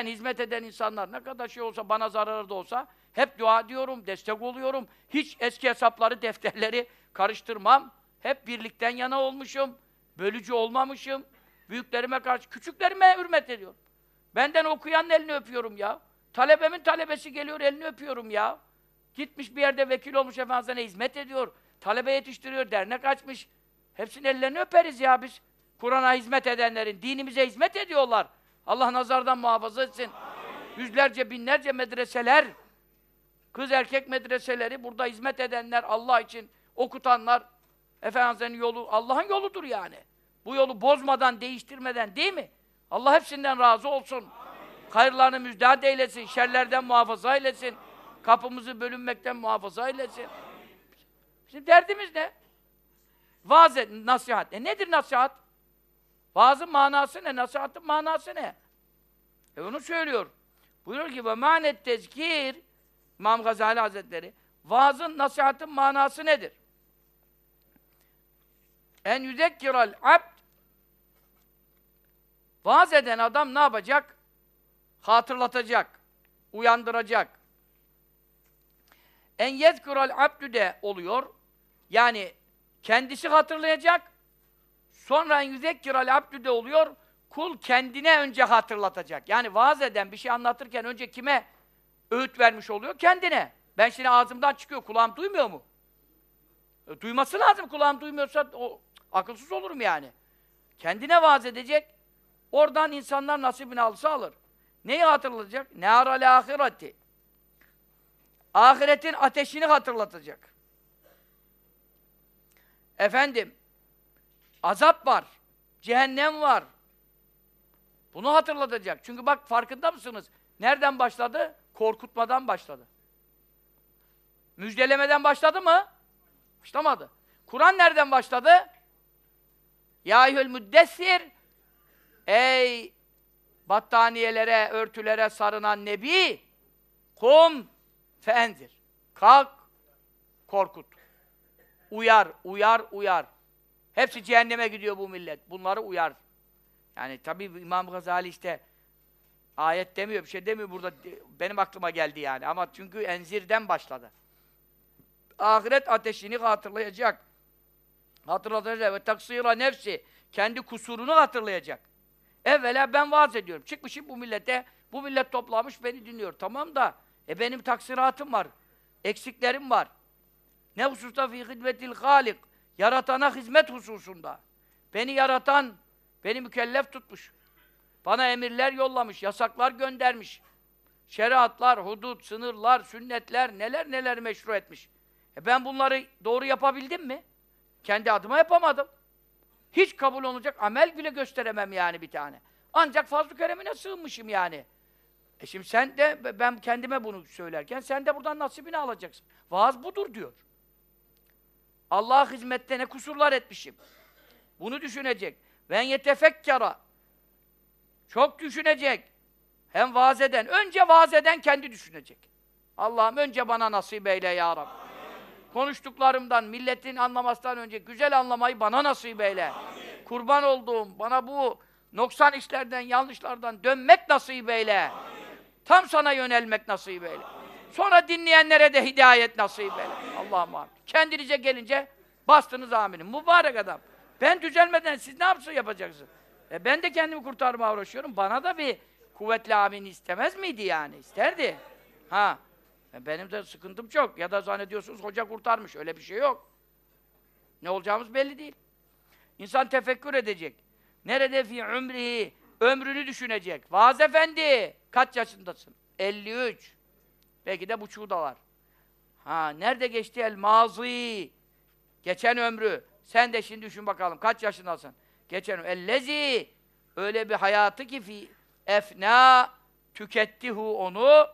Ben hizmet eden insanlar ne kadar şey olsa bana zararı da olsa hep dua ediyorum, destek oluyorum. Hiç eski hesapları, defterleri karıştırmam. Hep birlikten yana olmuşum. Bölücü olmamışım. Büyüklerime karşı, küçüklerime hürmet ediyorum. Benden okuyanın elini öpüyorum ya. Talebemin talebesi geliyor, elini öpüyorum ya. Gitmiş bir yerde vekil olmuş Efendimiz'e hizmet ediyor. Talebe yetiştiriyor, dernek açmış. Hepsinin ellerini öperiz ya biz. Kur'an'a hizmet edenlerin, dinimize hizmet ediyorlar. Allah nazardan muhafaza etsin. Yüzlerce, binlerce medreseler, kız erkek medreseleri, burada hizmet edenler, Allah için okutanlar, Efendimiz'in yolu, Allah'ın yoludur yani. Bu yolu bozmadan, değiştirmeden değil mi? Allah hepsinden razı olsun. Hayırlarını müjdat eylesin, şerlerden muhafaza eylesin. Kapımızı bölünmekten muhafaza eylesin. Bizim derdimiz ne? Vaaz et, nasihat. E nedir nasihat? Vaazın manası ne? Nasihatın manası ne? E onu söylüyor. Buyuruyor ki ve manet tezkir İmam Gazali Hazretleri vaazın nasihatın manası nedir? En yüzekkiral abd Vaaz eden adam ne yapacak? Hatırlatacak, uyandıracak. En yezkural abdü de oluyor. Yani kendisi hatırlayacak, Sonra yüzekkiral abdü de oluyor, kul kendine önce hatırlatacak. Yani vaaz eden bir şey anlatırken önce kime öğüt vermiş oluyor? Kendine. Ben şimdi ağzımdan çıkıyor, kulağım duymuyor mu? E, duyması lazım, kulağım duymuyorsa o, akılsız olurum yani. Kendine vaaz edecek, oradan insanlar nasibini alsa alır. Neyi hatırlatacak? Ne aral ahireti. Ahiretin ateşini hatırlatacak. Efendim, Azap var. Cehennem var. Bunu hatırlatacak. Çünkü bak farkında mısınız? Nereden başladı? Korkutmadan başladı. Müjdelemeden başladı mı? Başlamadı. Kur'an nereden başladı? Ya eyyühel müddessir Ey battaniyelere, örtülere sarınan nebi kum feenzir. Kalk, korkut. Uyar, uyar, uyar. Hepsi cehenneme gidiyor bu millet. Bunları uyar. Yani tabii İmam Gazali işte ayet demiyor, bir şey demiyor burada. Benim aklıma geldi yani. Ama çünkü enzirden başladı. Ahiret ateşini hatırlayacak. Hatırlatacak ve taksira nefsi. Kendi kusurunu hatırlayacak. Evvela ben vaaz ediyorum. Çıkmışım bu millete, bu millet toplamış beni dinliyor. Tamam da, e benim taksiratım var. Eksiklerim var. Ne hususta fi hidmetil halik. Yaratana hizmet hususunda. Beni yaratan, beni mükellef tutmuş. Bana emirler yollamış, yasaklar göndermiş. Şeriatlar, hudut, sınırlar, sünnetler, neler neler meşru etmiş. E ben bunları doğru yapabildim mi? Kendi adıma yapamadım. Hiç kabul olacak amel bile gösteremem yani bir tane. Ancak fazl-ı keremine sığınmışım yani. E şimdi sen de, ben kendime bunu söylerken, sen de buradan nasibini alacaksın. Vaaz budur diyor. Allah'a hizmette ne kusurlar etmişim. Bunu düşünecek. Ve yetefekkara. Çok düşünecek. hem vaaz eden. Önce vaaz eden kendi düşünecek. Allah'ım önce bana nasip eyle ya Rabbi. Konuştuklarımdan, milletin anlamasından önce güzel anlamayı bana nasip eyle. Amin. Kurban olduğum, bana bu noksan işlerden, yanlışlardan dönmek nasip eyle. Amin. Tam sana yönelmek nasip eyle. Sonra dinleyenlere de hidayet nasip eyle. Allah'ım amin. Kendinize gelince bastınız aminin. Mübarek adam. Ben düzelmeden siz ne yapsın yapacaksınız? E ben de kendimi kurtarmaya uğraşıyorum. Bana da bir kuvvetli amin istemez miydi yani? İsterdi. Ha. E benim de sıkıntım çok. Ya da zannediyorsunuz hoca kurtarmış. Öyle bir şey yok. Ne olacağımız belli değil. İnsan tefekkür edecek. Nerede fi ömrihi? Ömrünü düşünecek. Vaaz efendi, kaç yaşındasın? 53. Belki de buçuğu da var. Ha, nerede geçti el mazi? Geçen ömrü. Sen de şimdi düşün bakalım kaç yaşındasın? Geçen. Ellezi öyle bir hayatı ki fi efna tükettihu onu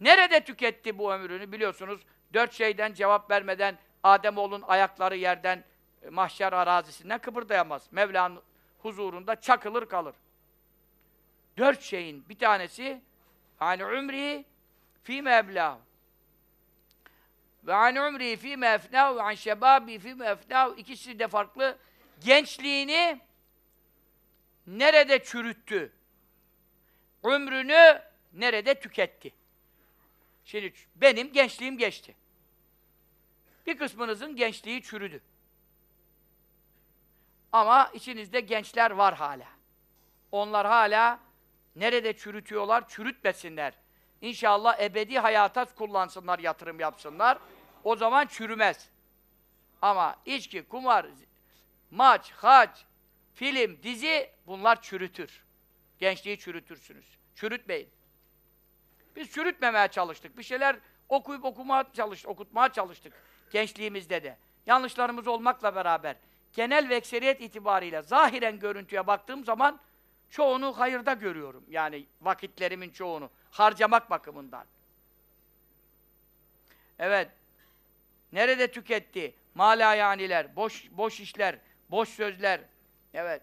Nerede tüketti bu ömrünü biliyorsunuz. Dört şeyden cevap vermeden Ademoğlunun ayakları yerden e, mahşer arazisinden kıpırdayamaz. Mevla'nın huzurunda çakılır kalır. Dört şeyin bir tanesi hani umri fi meblahu ve an umri fi mefnahu ve an şebabi fi mefnahu ikisi de farklı. Gençliğini nerede çürüttü? Ömrünü nerede tüketti? Şimdi benim gençliğim geçti. Bir kısmınızın gençliği çürüdü. Ama içinizde gençler var hala. Onlar hala nerede çürütüyorlar? Çürütmesinler. İnşallah ebedi hayata kullansınlar, yatırım yapsınlar. O zaman çürümez. Ama içki, kumar, maç, hac, film, dizi bunlar çürütür. Gençliği çürütürsünüz. Çürütmeyin. Biz çürütmemeye çalıştık. Bir şeyler okuyup okumaya çalıştık, okutmaya çalıştık gençliğimizde de. Yanlışlarımız olmakla beraber genel ve ekseriyet itibariyle zahiren görüntüye baktığım zaman çoğunu hayırda görüyorum. Yani vakitlerimin çoğunu harcamak bakımından. Evet. Nerede tüketti? Mala yaniler, boş boş işler, boş sözler. Evet.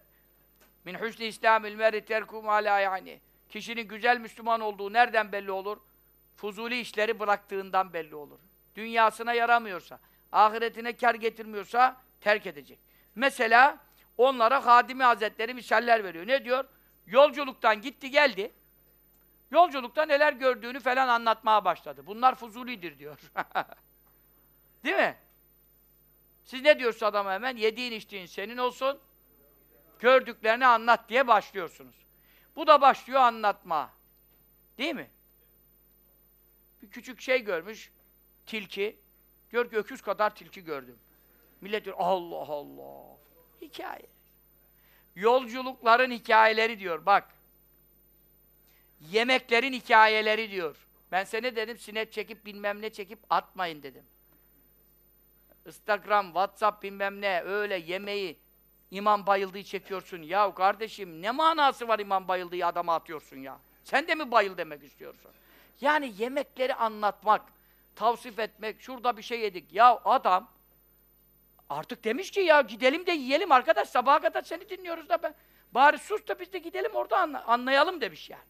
Min husni İslamil meri terku mala yani. Kişinin güzel Müslüman olduğu nereden belli olur? Fuzuli işleri bıraktığından belli olur. Dünyasına yaramıyorsa, ahiretine kar getirmiyorsa terk edecek. Mesela onlara Hadimi Hazretleri misaller veriyor. Ne diyor? Yolculuktan gitti geldi. Yolculukta neler gördüğünü falan anlatmaya başladı. Bunlar fuzulidir diyor. Değil mi? Siz ne diyorsunuz adama hemen? Yediğin içtiğin senin olsun. Gördüklerini anlat diye başlıyorsunuz. Bu da başlıyor anlatma. Değil mi? Bir küçük şey görmüş, tilki. Diyor ki öküz kadar tilki gördüm. Millet diyor Allah Allah. Hikaye. Yolculukların hikayeleri diyor bak. Yemeklerin hikayeleri diyor. Ben sana dedim sinet çekip bilmem ne çekip atmayın dedim. Instagram, WhatsApp bilmem ne öyle yemeği İmam bayıldığı çekiyorsun. Ya kardeşim ne manası var imam bayıldığı adama atıyorsun ya? Sen de mi bayıl demek istiyorsun? Yani yemekleri anlatmak, tavsif etmek, şurada bir şey yedik. Ya adam artık demiş ki ya gidelim de yiyelim arkadaş sabaha kadar seni dinliyoruz da ben. Bari sus da biz de gidelim orada anla anlayalım demiş yani.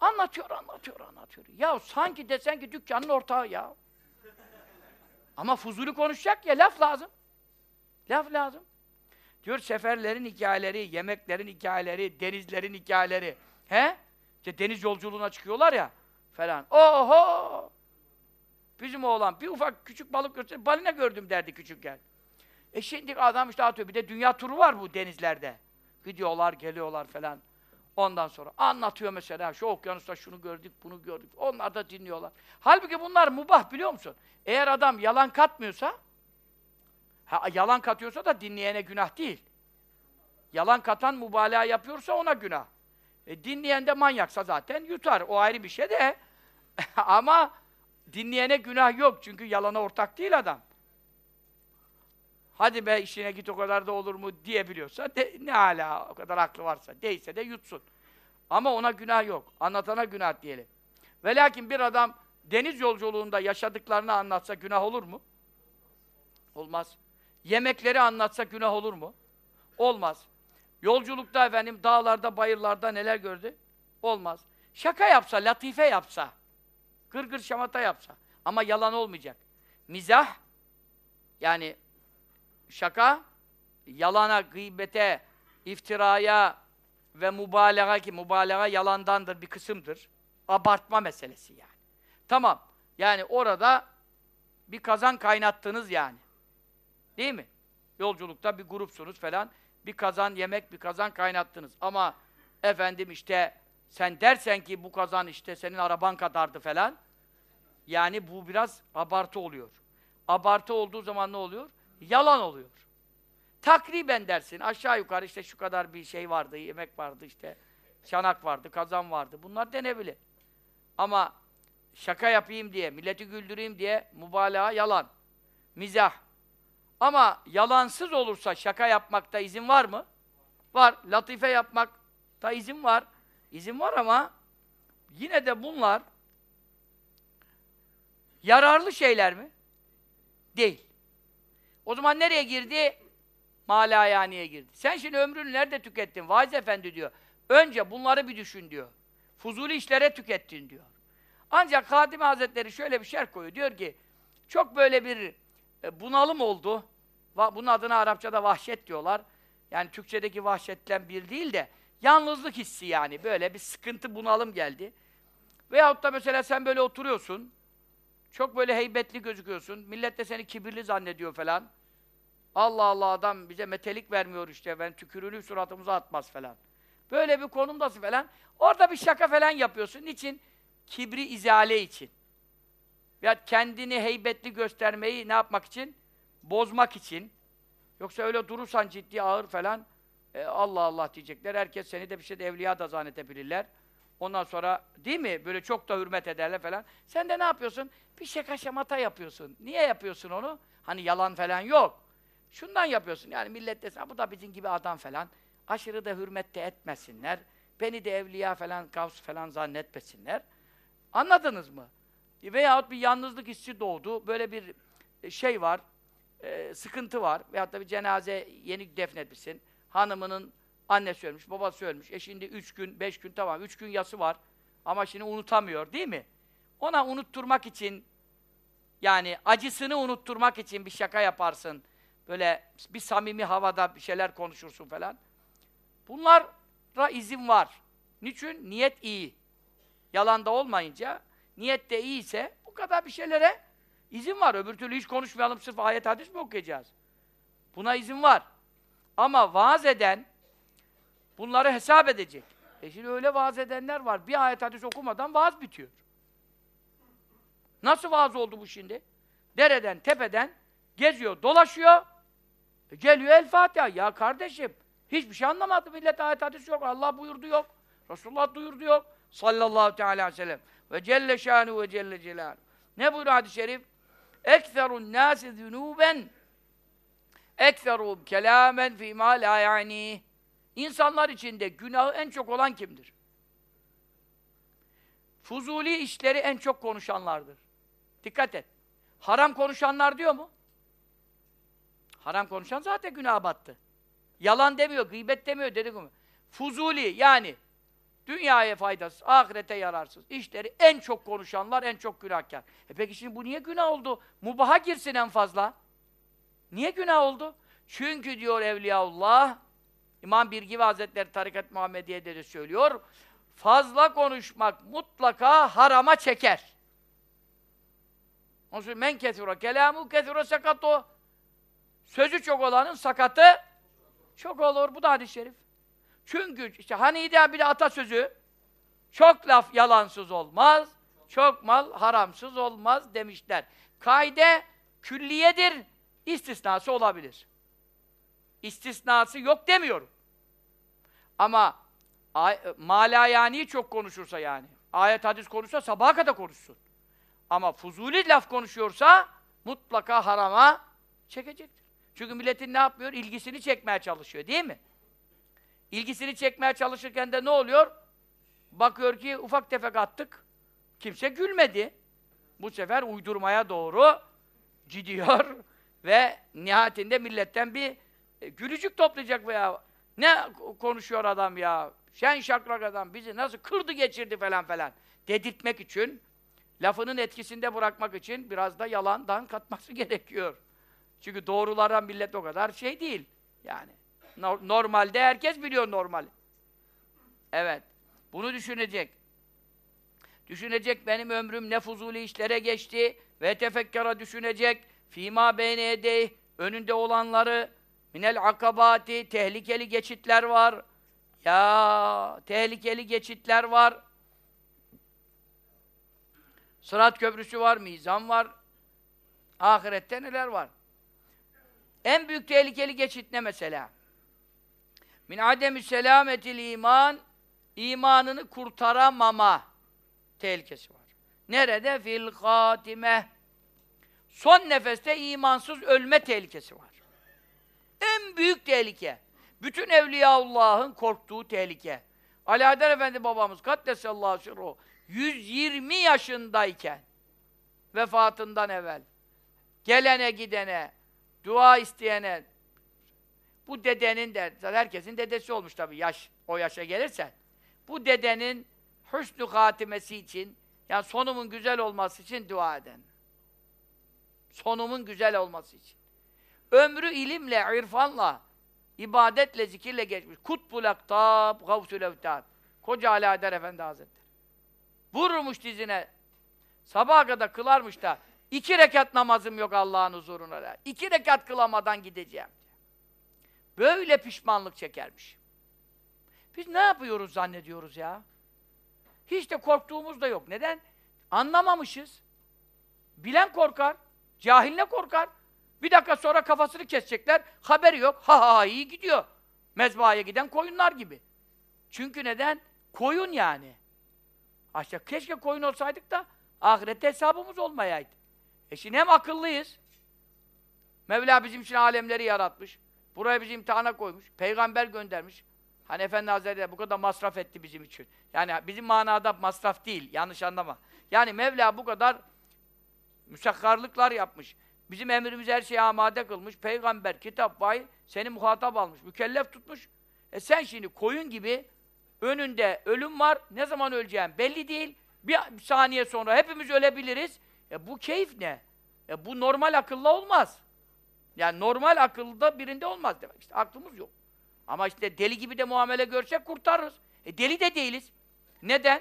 Anlatıyor, anlatıyor, anlatıyor. Ya sanki desen ki dükkanın ortağı ya. Ama fuzuli konuşacak ya laf lazım. Laf lazım. Diyor seferlerin hikayeleri, yemeklerin hikayeleri, denizlerin hikayeleri. He? İşte deniz yolculuğuna çıkıyorlar ya falan. Oho! Bizim oğlan bir ufak küçük balık gösterdi. Balina gördüm derdi küçükken. E şimdi adam işte atıyor. Bir de dünya turu var bu denizlerde. Gidiyorlar, geliyorlar falan. Ondan sonra anlatıyor mesela şu okyanusta şunu gördük, bunu gördük. Onlar da dinliyorlar. Halbuki bunlar mubah biliyor musun? Eğer adam yalan katmıyorsa Ha, yalan katıyorsa da dinleyene günah değil. Yalan katan mübalağa yapıyorsa ona günah. E, dinleyen de manyaksa zaten yutar. O ayrı bir şey de. Ama dinleyene günah yok. Çünkü yalana ortak değil adam. Hadi be işine git o kadar da olur mu diyebiliyorsa de, ne hala o kadar aklı varsa. Değilse de yutsun. Ama ona günah yok. Anlatana günah diyelim. Ve lakin bir adam deniz yolculuğunda yaşadıklarını anlatsa günah olur mu? Olmaz. Yemekleri anlatsak günah olur mu? Olmaz. Yolculukta efendim dağlarda, bayırlarda neler gördü? Olmaz. Şaka yapsa, latife yapsa, gırgır şamata yapsa ama yalan olmayacak. Mizah, yani şaka, yalana, gıybete, iftiraya ve mübalağa ki mübalağa yalandandır, bir kısımdır. Abartma meselesi yani. Tamam. Yani orada bir kazan kaynattınız yani. Değil mi? Yolculukta bir grupsunuz falan. Bir kazan yemek, bir kazan kaynattınız. Ama efendim işte sen dersen ki bu kazan işte senin araban kadardı falan. Yani bu biraz abartı oluyor. Abartı olduğu zaman ne oluyor? Yalan oluyor. Takriben dersin. Aşağı yukarı işte şu kadar bir şey vardı, yemek vardı işte. Çanak vardı, kazan vardı. Bunlar denebilir. Ama şaka yapayım diye, milleti güldüreyim diye mübalağa yalan. Mizah. Ama yalansız olursa şaka yapmakta izin var mı? Var. Latife yapmakta izin var. İzin var ama yine de bunlar yararlı şeyler mi? Değil. O zaman nereye girdi? Malayaniye girdi. Sen şimdi ömrünü nerede tükettin? Vaiz efendi diyor. Önce bunları bir düşün diyor. Fuzuli işlere tükettin diyor. Ancak Kadimi Hazretleri şöyle bir şerh koyuyor. Diyor ki, çok böyle bir e, bunalım oldu. Bunun adına Arapçada vahşet diyorlar. Yani Türkçedeki vahşetten bir değil de yalnızlık hissi yani. Böyle bir sıkıntı, bunalım geldi. Veyahut da mesela sen böyle oturuyorsun. Çok böyle heybetli gözüküyorsun. Millet de seni kibirli zannediyor falan. Allah Allah adam bize metelik vermiyor işte. Ben tükürüğünü suratımıza atmaz falan. Böyle bir konumdasın falan. Orada bir şaka falan yapıyorsun. Niçin? Kibri izale için. Ya kendini heybetli göstermeyi ne yapmak için? Bozmak için. Yoksa öyle durursan ciddi ağır falan e, Allah Allah diyecekler. Herkes seni de bir şey de evliya da zannedebilirler. Ondan sonra değil mi? Böyle çok da hürmet ederler falan. Sen de ne yapıyorsun? Bir şaka şamata yapıyorsun. Niye yapıyorsun onu? Hani yalan falan yok. Şundan yapıyorsun. Yani millet desin, bu da bizim gibi adam falan. Aşırı da hürmet de etmesinler. Beni de evliya falan, kavs falan zannetmesinler. Anladınız mı? Veyahut bir yalnızlık hissi doğdu. Böyle bir e, şey var, e, sıkıntı var. Veyahut da bir cenaze yeni defnetmişsin. Hanımının annesi ölmüş, babası ölmüş. E şimdi üç gün, beş gün tamam, üç gün yası var. Ama şimdi unutamıyor değil mi? Ona unutturmak için, yani acısını unutturmak için bir şaka yaparsın. Böyle bir samimi havada bir şeyler konuşursun falan. Bunlara izin var. Niçin? Niyet iyi. Yalanda olmayınca, niyet de iyiyse bu kadar bir şeylere izin var. Öbür türlü hiç konuşmayalım, sırf ayet hadis mi okuyacağız? Buna izin var. Ama vaaz eden bunları hesap edecek. E şimdi öyle vaaz edenler var. Bir ayet hadis okumadan vaaz bitiyor. Nasıl vaaz oldu bu şimdi? Dereden, tepeden geziyor, dolaşıyor. E geliyor El Fatiha. Ya kardeşim, hiçbir şey anlamadı millet ayet hadis yok. Allah buyurdu yok. Resulullah duyurdu yok. Sallallahu teala aleyhi ve sellem. Ve celle şanu ve celle celal. Ne buyuruyor hadis-i şerif? Ekserun nâsi zünûben ekserum kelâmen fîmâ lâ ya'nî. İnsanlar içinde günahı en çok olan kimdir? Fuzuli işleri en çok konuşanlardır. Dikkat et. Haram konuşanlar diyor mu? Haram konuşan zaten günaha battı. Yalan demiyor, gıybet demiyor, dedik mi? Fuzuli yani dünyaya faydasız, ahirete yararsız işleri en çok konuşanlar en çok günahkar. E peki şimdi bu niye günah oldu? Mubaha girsin en fazla. Niye günah oldu? Çünkü diyor Evliyaullah, İmam Birgivi Hazretleri Tarikat Muhammediye'de de söylüyor, fazla konuşmak mutlaka harama çeker. Onun için men kethura kelamu kethura sakato. Sözü çok olanın sakatı çok olur. Bu da hadis-i şerif. Çünkü işte Hani'de bir atasözü çok laf yalansız olmaz, çok mal haramsız olmaz demişler. Kaide külliyedir, istisnası olabilir. İstisnası yok demiyorum. Ama malayani çok konuşursa yani, ayet hadis konuşsa sabaha kadar konuşsun. Ama fuzuli laf konuşuyorsa mutlaka harama çekecektir. Çünkü milletin ne yapmıyor? İlgisini çekmeye çalışıyor değil mi? İlgisini çekmeye çalışırken de ne oluyor? Bakıyor ki ufak tefek attık, kimse gülmedi. Bu sefer uydurmaya doğru gidiyor ve nihayetinde milletten bir e, gülücük toplayacak veya Ne konuşuyor adam ya? Şen şakrak adam bizi nasıl kırdı geçirdi falan falan. Dedirtmek için, lafının etkisinde bırakmak için biraz da yalandan katması gerekiyor. Çünkü doğrulara millet o kadar şey değil. Yani normalde herkes biliyor normal. Evet. Bunu düşünecek. Düşünecek benim ömrüm ne fuzuli işlere geçti ve tefekkara düşünecek. Fîmâ beyne edeyh önünde olanları minel akabati tehlikeli geçitler var. Ya tehlikeli geçitler var. Sırat köprüsü var, mizan var. Ahirette neler var? En büyük tehlikeli geçit ne mesela? Min ademi selametil iman imanını kurtaramama tehlikesi var. Nerede? Fil hatime. Son nefeste imansız ölme tehlikesi var. En büyük tehlike. Bütün Evliyaullah'ın korktuğu tehlike. Haydar Efendi babamız Kaddesallahu sirruhu 120 yaşındayken vefatından evvel gelene gidene dua isteyene bu dedenin de herkesin dedesi olmuş tabii yaş o yaşa gelirse bu dedenin hüsnü hatimesi için yani sonumun güzel olması için dua eden. Sonumun güzel olması için. Ömrü ilimle, irfanla, ibadetle, zikirle geçmiş. Kutbul aktab, gavsül evtad. Koca Ali Haydar Efendi Hazretleri. Vururmuş dizine. Sabaha kadar kılarmış da iki rekat namazım yok Allah'ın huzuruna. Da. İki rekat kılamadan gideceğim. Böyle pişmanlık çekermiş. Biz ne yapıyoruz zannediyoruz ya? Hiç de korktuğumuz da yok. Neden? Anlamamışız. Bilen korkar. Cahil ne korkar? Bir dakika sonra kafasını kesecekler. Haberi yok. Ha ha iyi gidiyor. Mezbahaya giden koyunlar gibi. Çünkü neden? Koyun yani. Aşağı keşke koyun olsaydık da ahirette hesabımız olmayaydı. E şimdi hem akıllıyız. Mevla bizim için alemleri yaratmış. Buraya bizi imtihana koymuş. Peygamber göndermiş. Hani Efendi Hazretleri bu kadar masraf etti bizim için. Yani bizim manada masraf değil, yanlış anlama. Yani Mevla bu kadar müsakkarlıklar yapmış. Bizim emrimizi her şeye amade kılmış. Peygamber, kitap, vahiy seni muhatap almış, mükellef tutmuş. E sen şimdi koyun gibi önünde ölüm var, ne zaman öleceğim belli değil. Bir saniye sonra hepimiz ölebiliriz. E bu keyif ne? E bu normal akılla olmaz. Yani normal akılda birinde olmaz demek. İşte aklımız yok. Ama işte deli gibi de muamele görsek kurtarırız. E deli de değiliz. Neden?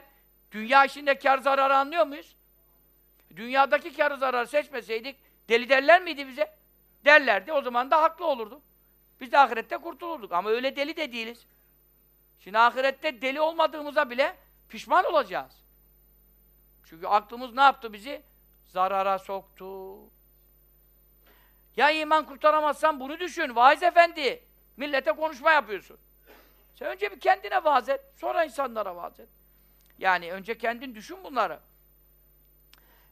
Dünya işinde kar zararı anlıyor muyuz? Dünyadaki kar zararı seçmeseydik deli derler miydi bize? Derlerdi. O zaman da haklı olurdu. Biz de ahirette kurtulurduk. Ama öyle deli de değiliz. Şimdi ahirette deli olmadığımıza bile pişman olacağız. Çünkü aklımız ne yaptı bizi? Zarara soktu. Ya iman kurtaramazsan bunu düşün. Vaiz efendi. Millete konuşma yapıyorsun. Sen önce bir kendine vaaz et, sonra insanlara vaaz et. Yani önce kendin düşün bunları.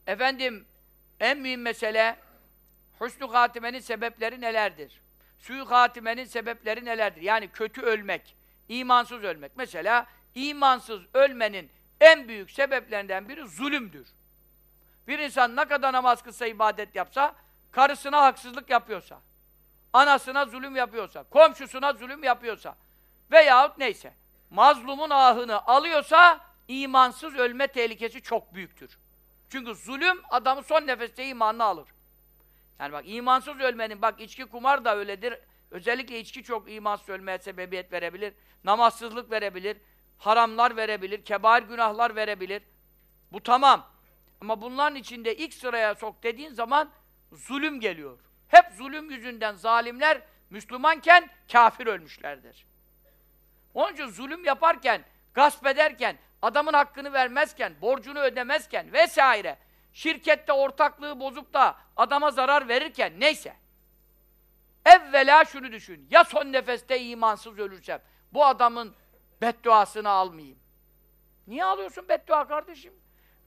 Efendim, en mühim mesele hüsnü hatimenin sebepleri nelerdir? Suyu hatimenin sebepleri nelerdir? Yani kötü ölmek, imansız ölmek. Mesela imansız ölmenin en büyük sebeplerinden biri zulümdür. Bir insan ne kadar namaz kılsa, ibadet yapsa, karısına haksızlık yapıyorsa, anasına zulüm yapıyorsa, komşusuna zulüm yapıyorsa veyahut neyse, mazlumun ahını alıyorsa imansız ölme tehlikesi çok büyüktür. Çünkü zulüm adamı son nefeste imanını alır. Yani bak imansız ölmenin, bak içki kumar da öyledir. Özellikle içki çok imansız ölmeye sebebiyet verebilir. Namazsızlık verebilir. Haramlar verebilir. Kebair günahlar verebilir. Bu tamam. Ama bunların içinde ilk sıraya sok dediğin zaman zulüm geliyor. Hep zulüm yüzünden zalimler Müslümanken kafir ölmüşlerdir. Onun için zulüm yaparken, gasp ederken, adamın hakkını vermezken, borcunu ödemezken vesaire, şirkette ortaklığı bozup da adama zarar verirken neyse. Evvela şunu düşün. Ya son nefeste imansız ölürsem bu adamın bedduasını almayayım. Niye alıyorsun beddua kardeşim?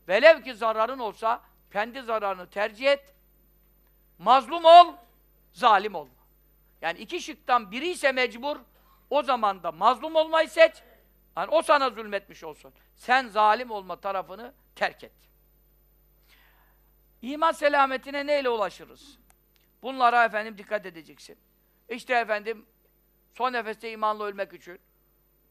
Velev ki zararın olsa kendi zararını tercih et. Mazlum ol, zalim olma. Yani iki şıktan biri ise mecbur, o zaman da mazlum olmayı seç. Yani o sana zulmetmiş olsun. Sen zalim olma tarafını terk et. İman selametine neyle ulaşırız? Bunlara efendim dikkat edeceksin. İşte efendim Son nefeste imanla ölmek için.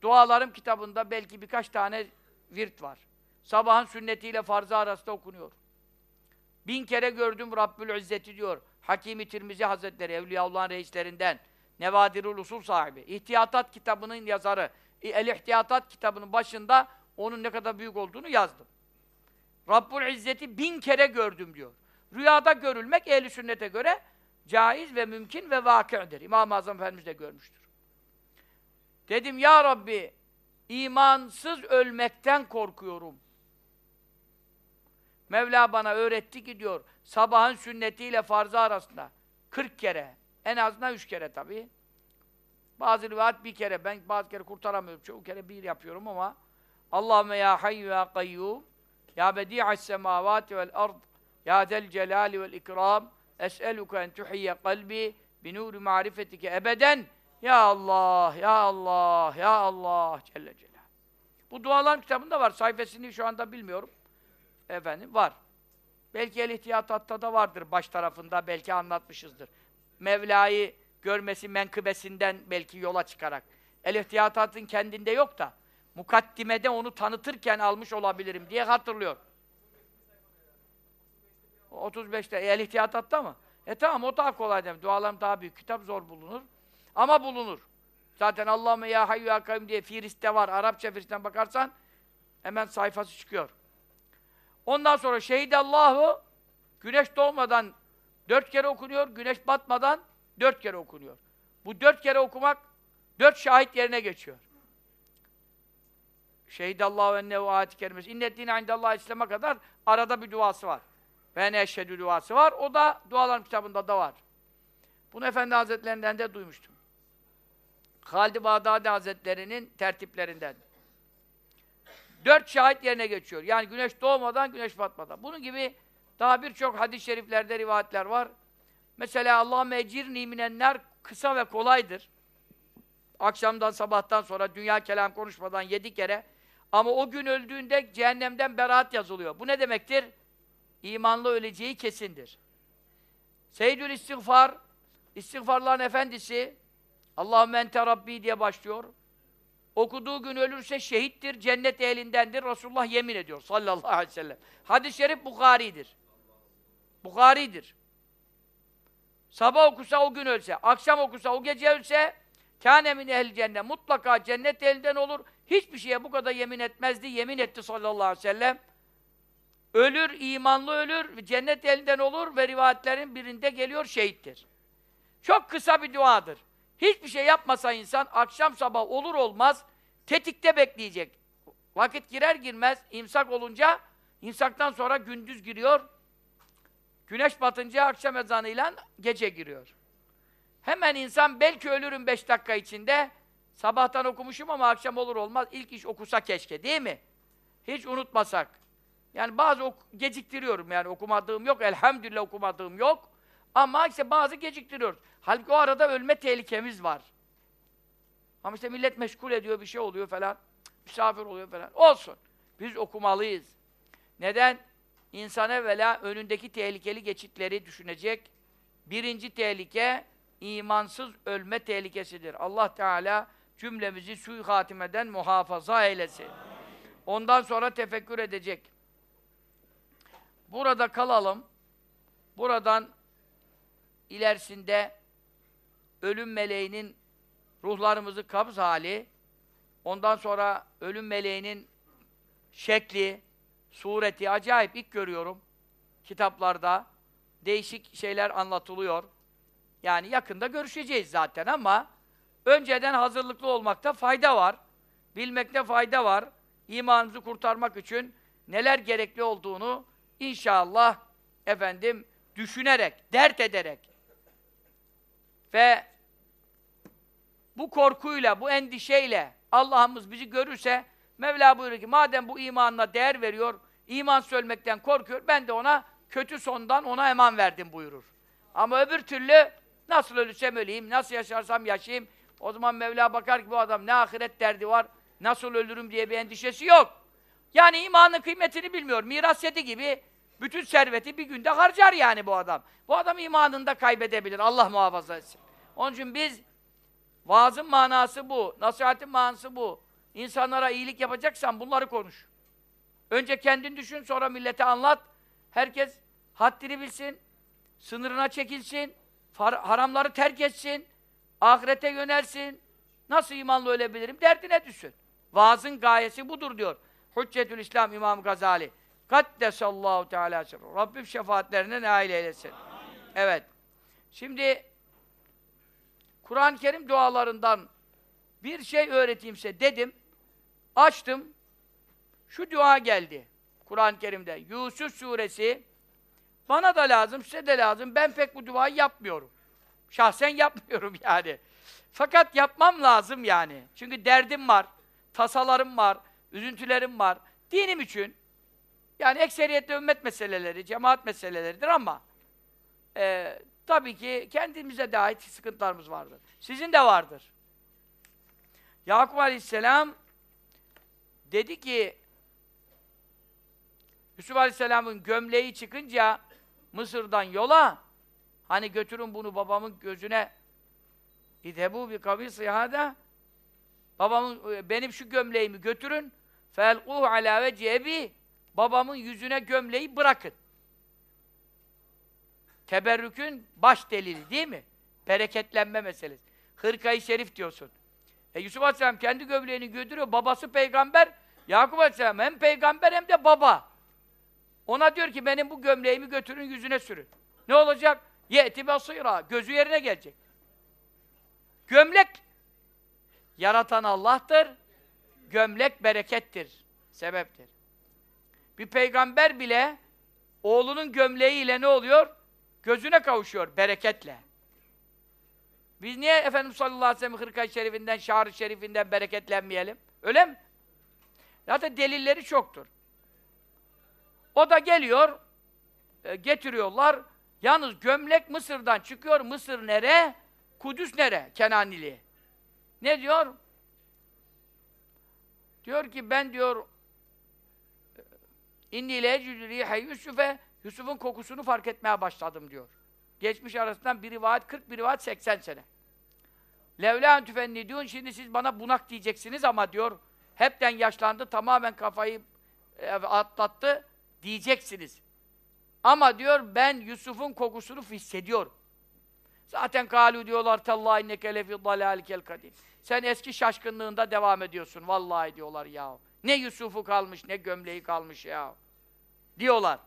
Dualarım kitabında belki birkaç tane virt var. Sabahın sünnetiyle farzı arasında okunuyor. Bin kere gördüm Rabbül İzzeti diyor. Hakimi Tirmizi Hazretleri, Evliyaullah'ın reislerinden. Nevadirul Usul sahibi. İhtiyatat kitabının yazarı. El İhtiyatat kitabının başında onun ne kadar büyük olduğunu yazdım. Rabbul İzzeti bin kere gördüm diyor. Rüyada görülmek ehli sünnete göre caiz ve mümkün ve vakı'dır. İmam-ı Azam Efendimiz de görmüştür. Dedim ya Rabbi imansız ölmekten korkuyorum. Mevla bana öğretti ki diyor sabahın sünnetiyle farzı arasında 40 kere en azından 3 kere tabii. Bazı rivayet bir kere ben bazı kere kurtaramıyorum. Çoğu kere bir yapıyorum ama Allahümme ya hayyu ya kayyum ya bedi'as semavati vel ard ya del celali vel ikram es'eluke en tuhiyye kalbi binuri marifetike ebeden ya Allah, ya Allah, ya Allah Celle Celal. Bu dualar kitabında var. Sayfasını şu anda bilmiyorum. Efendim var. Belki el ihtiyatatta da vardır baş tarafında. Belki anlatmışızdır. Mevla'yı görmesi menkıbesinden belki yola çıkarak. El ihtiyatatın kendinde yok da mukaddimede onu tanıtırken almış olabilirim diye hatırlıyor. 35'te. El ihtiyatatta mı? E tamam o daha kolay demek. Dualarım daha büyük. Kitap zor bulunur. Ama bulunur. Zaten Allahümme ya hayyu ya kayyum diye Firiste var. Arapça Firisten bakarsan hemen sayfası çıkıyor. Ondan sonra şehidallahu güneş doğmadan dört kere okunuyor, güneş batmadan dört kere okunuyor. Bu dört kere okumak dört şahit yerine geçiyor. Şehidallahu ennehu ayet-i kerimesi. İnneddine indallah İslam'a kadar arada bir duası var. Ve ne eşhedü duası var. O da duaların kitabında da var. Bunu Efendi Hazretlerinden de duymuştum. Halid-i Bağdadi Hazretleri'nin tertiplerinden. Dört şahit yerine geçiyor. Yani güneş doğmadan, güneş batmadan. Bunun gibi daha birçok hadis-i şeriflerde rivayetler var. Mesela Allah mecirni minenler kısa ve kolaydır. Akşamdan, sabahtan sonra dünya kelam konuşmadan yedi kere. Ama o gün öldüğünde cehennemden beraat yazılıyor. Bu ne demektir? İmanlı öleceği kesindir. Seyyidül istiğfar, istiğfarların efendisi, Allahümme ente Rabbi diye başlıyor. Okuduğu gün ölürse şehittir, cennet ehlindendir. Resulullah yemin ediyor sallallahu aleyhi ve sellem. Hadis-i şerif Bukhari'dir. Bukhari'dir. Sabah okusa o gün ölse, akşam okusa o gece ölse, kâne min cennet. Mutlaka cennet elinden olur. Hiçbir şeye bu kadar yemin etmezdi. Yemin etti sallallahu aleyhi ve sellem. Ölür, imanlı ölür, cennet elinden olur ve rivayetlerin birinde geliyor şehittir. Çok kısa bir duadır. Hiçbir şey yapmasa insan akşam sabah olur olmaz tetikte bekleyecek. Vakit girer girmez imsak olunca imsaktan sonra gündüz giriyor. Güneş batınca akşam ezanıyla gece giriyor. Hemen insan belki ölürüm beş dakika içinde. Sabahtan okumuşum ama akşam olur olmaz ilk iş okusa keşke değil mi? Hiç unutmasak. Yani bazı ok geciktiriyorum yani okumadığım yok. Elhamdülillah okumadığım yok. Ama işte bazı geciktiriyoruz. Halbuki o arada ölme tehlikemiz var. Ama işte millet meşgul ediyor, bir şey oluyor falan. Misafir oluyor falan. Olsun. Biz okumalıyız. Neden? İnsan evvela önündeki tehlikeli geçitleri düşünecek. Birinci tehlike, imansız ölme tehlikesidir. Allah Teala cümlemizi suy hatimeden muhafaza eylesin. Ondan sonra tefekkür edecek. Burada kalalım. Buradan ilerisinde ölüm meleğinin ruhlarımızı kabz hali, ondan sonra ölüm meleğinin şekli, sureti acayip ilk görüyorum kitaplarda. Değişik şeyler anlatılıyor. Yani yakında görüşeceğiz zaten ama önceden hazırlıklı olmakta fayda var. Bilmekte fayda var. İmanımızı kurtarmak için neler gerekli olduğunu inşallah efendim düşünerek, dert ederek ve bu korkuyla, bu endişeyle Allah'ımız bizi görürse Mevla buyuruyor ki madem bu imanına değer veriyor, iman söylemekten korkuyor, ben de ona kötü sondan ona eman verdim buyurur. Ama öbür türlü nasıl ölürsem öleyim, nasıl yaşarsam yaşayayım, o zaman Mevla bakar ki bu adam ne ahiret derdi var, nasıl ölürüm diye bir endişesi yok. Yani imanın kıymetini bilmiyor. Miras yedi gibi bütün serveti bir günde harcar yani bu adam. Bu adam imanını da kaybedebilir. Allah muhafaza etsin. Onun için biz Vaazın manası bu, nasihatin manası bu. İnsanlara iyilik yapacaksan bunları konuş. Önce kendin düşün, sonra millete anlat. Herkes haddini bilsin, sınırına çekilsin, haramları terk etsin, ahirete yönelsin. Nasıl imanla ölebilirim? Derdine düşsün. Vaazın gayesi budur diyor. Hüccetül İslam İmam Gazali. Kaddesallahu Teala sirru. Rabbim şefaatlerine nail eylesin. Evet. Şimdi Kur'an-ı Kerim dualarından bir şey öğreteyim size dedim. Açtım. Şu dua geldi. Kur'an-ı Kerim'de. Yusuf suresi. Bana da lazım, size de lazım. Ben pek bu duayı yapmıyorum. Şahsen yapmıyorum yani. Fakat yapmam lazım yani. Çünkü derdim var, tasalarım var, üzüntülerim var. Dinim için. Yani ekseriyetle ümmet meseleleri, cemaat meseleleridir ama e, tabii ki kendimize de ait sıkıntılarımız vardır. Sizin de vardır. Yakup Aleyhisselam dedi ki Yusuf Aleyhisselam'ın gömleği çıkınca Mısır'dan yola hani götürün bunu babamın gözüne İdhebu bi kabisi hada babamın e, benim şu gömleğimi götürün felquhu ala veci ebi babamın yüzüne gömleği bırakın. Teberrükün baş delili değil mi? Bereketlenme meselesi. Hırkayı şerif diyorsun. E Yusuf Aleyhisselam kendi gömleğini götürüyor. Babası peygamber. Yakup Aleyhisselam hem peygamber hem de baba. Ona diyor ki benim bu gömleğimi götürün yüzüne sürün. Ne olacak? Ye'ti basira. Gözü yerine gelecek. Gömlek yaratan Allah'tır. Gömlek berekettir. Sebeptir. Bir peygamber bile oğlunun gömleğiyle ne oluyor? Gözüne kavuşuyor bereketle. Biz niye Efendimiz sallallahu aleyhi ve sellem hırka şerifinden, şar şerifinden bereketlenmeyelim? Öyle mi? Zaten delilleri çoktur. O da geliyor, e, getiriyorlar. Yalnız gömlek Mısır'dan çıkıyor. Mısır nere? Kudüs nere? Kenanili. Ne diyor? Diyor ki ben diyor İnni lecüdü rihe Yusuf'e Yusuf'un kokusunu fark etmeye başladım diyor. Geçmiş arasından bir rivayet 40, bir rivayet 80 sene. Levla tüfennidûn şimdi siz bana bunak diyeceksiniz ama diyor hepten yaşlandı, tamamen kafayı e, atlattı diyeceksiniz. Ama diyor ben Yusuf'un kokusunu hissediyorum. Zaten kalu diyorlar tallahi inneke lefi dalalikel kadim. Sen eski şaşkınlığında devam ediyorsun vallahi diyorlar ya. Ne Yusuf'u kalmış ne gömleği kalmış ya. Diyorlar.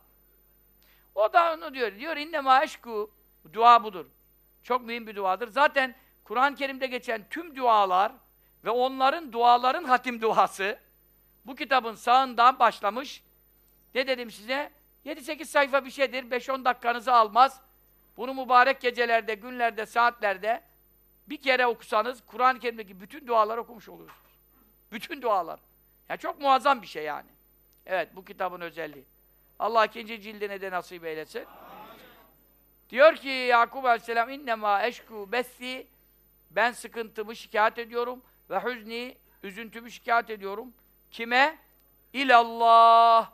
O da onu diyor. Diyor innema eşku dua budur. Çok mühim bir duadır. Zaten Kur'an-ı Kerim'de geçen tüm dualar ve onların duaların hatim duası bu kitabın sağından başlamış. Ne dedim size? 7-8 sayfa bir şeydir. 5-10 dakikanızı almaz. Bunu mübarek gecelerde, günlerde, saatlerde bir kere okusanız Kur'an-ı Kerim'deki bütün duaları okumuş oluyorsunuz. Bütün dualar. Yani çok muazzam bir şey yani. Evet, bu kitabın özelliği. Allah ikinci cildine de nasip eylesin. Diyor ki Yakup Aleyhisselam innema eşku bessi ben sıkıntımı şikayet ediyorum ve hüzni üzüntümü şikayet ediyorum. Kime? İlallah.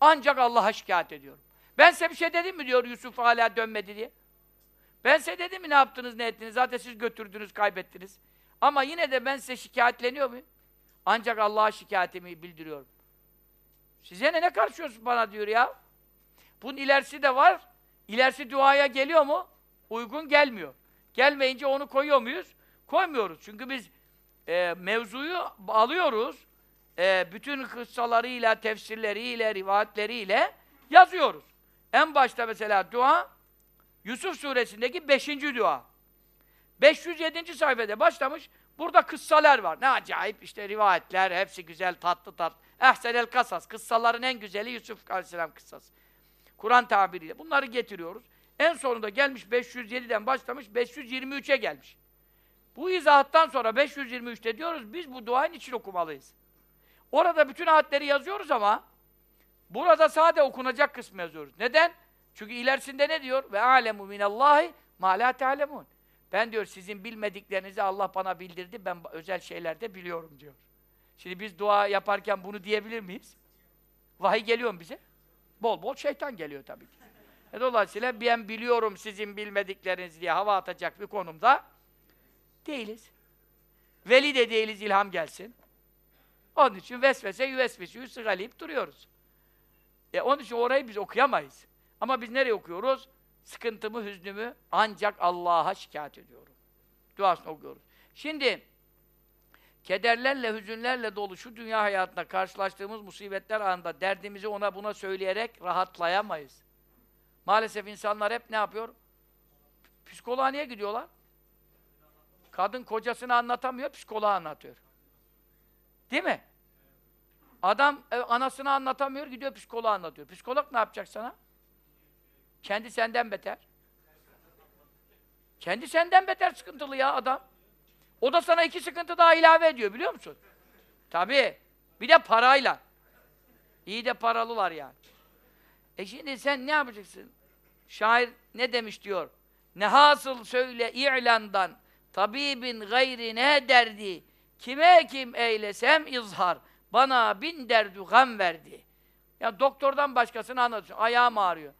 Ancak Allah'a şikayet ediyorum. Ben size bir şey dedim mi diyor Yusuf hala dönmedi diye. Ben size dedim mi ne yaptınız ne ettiniz? Zaten siz götürdünüz, kaybettiniz. Ama yine de ben size şikayetleniyor muyum? Ancak Allah'a şikayetimi bildiriyorum. Size ne, ne karışıyorsun bana diyor ya? Bunun ilerisi de var. İlerisi duaya geliyor mu? Uygun gelmiyor. Gelmeyince onu koyuyor muyuz? Koymuyoruz. Çünkü biz e, mevzuyu alıyoruz. E, bütün kıssalarıyla, tefsirleriyle, rivayetleriyle yazıyoruz. En başta mesela dua, Yusuf suresindeki beşinci dua. 507. sayfada başlamış. Burada kıssalar var. Ne acayip işte rivayetler, hepsi güzel, tatlı tatlı. Ehsenel kasas, kıssaların en güzeli Yusuf Aleyhisselam kıssası. Kur'an tabiriyle. Bunları getiriyoruz. En sonunda gelmiş 507'den başlamış, 523'e gelmiş. Bu izahattan sonra 523'te diyoruz, biz bu duayın için okumalıyız. Orada bütün ayetleri yazıyoruz ama burada sade okunacak kısmı yazıyoruz. Neden? Çünkü ilerisinde ne diyor? Ve alemu minallahi ma la ta'lemun. Ben diyor sizin bilmediklerinizi Allah bana bildirdi. Ben özel şeylerde biliyorum diyor. Şimdi biz dua yaparken bunu diyebilir miyiz? Vahiy geliyor mu bize? Bol bol şeytan geliyor tabii ki. E dolayısıyla ben biliyorum sizin bilmediklerinizi diye hava atacak bir konumda Değiliz. Veli de değiliz ilham gelsin. Onun için vesvese yüvesvese yüsgaleyip duruyoruz. E onun için orayı biz okuyamayız. Ama biz nereye okuyoruz? Sıkıntımı, hüznümü ancak Allah'a şikayet ediyorum. Duasını okuyoruz. Şimdi kederlerle, hüzünlerle dolu şu dünya hayatında karşılaştığımız musibetler anında derdimizi ona buna söyleyerek rahatlayamayız. Maalesef insanlar hep ne yapıyor? Psikoloğa niye gidiyorlar? Kadın kocasını anlatamıyor, psikoloğa anlatıyor. Değil mi? Adam e, anasını anlatamıyor, gidiyor psikoloğa anlatıyor. Psikolog ne yapacak sana? Kendi senden beter. Kendi senden beter sıkıntılı ya adam. O da sana iki sıkıntı daha ilave ediyor biliyor musun? Tabii. Bir de parayla. İyi de paralılar yani. E şimdi sen ne yapacaksın? Şair ne demiş diyor? Ne hasıl söyle i'landan tabibin gayrine derdi kime kim eylesem izhar bana bin derdü gam verdi. Ya doktordan başkasını anlatıyor. Ayağım ağrıyor.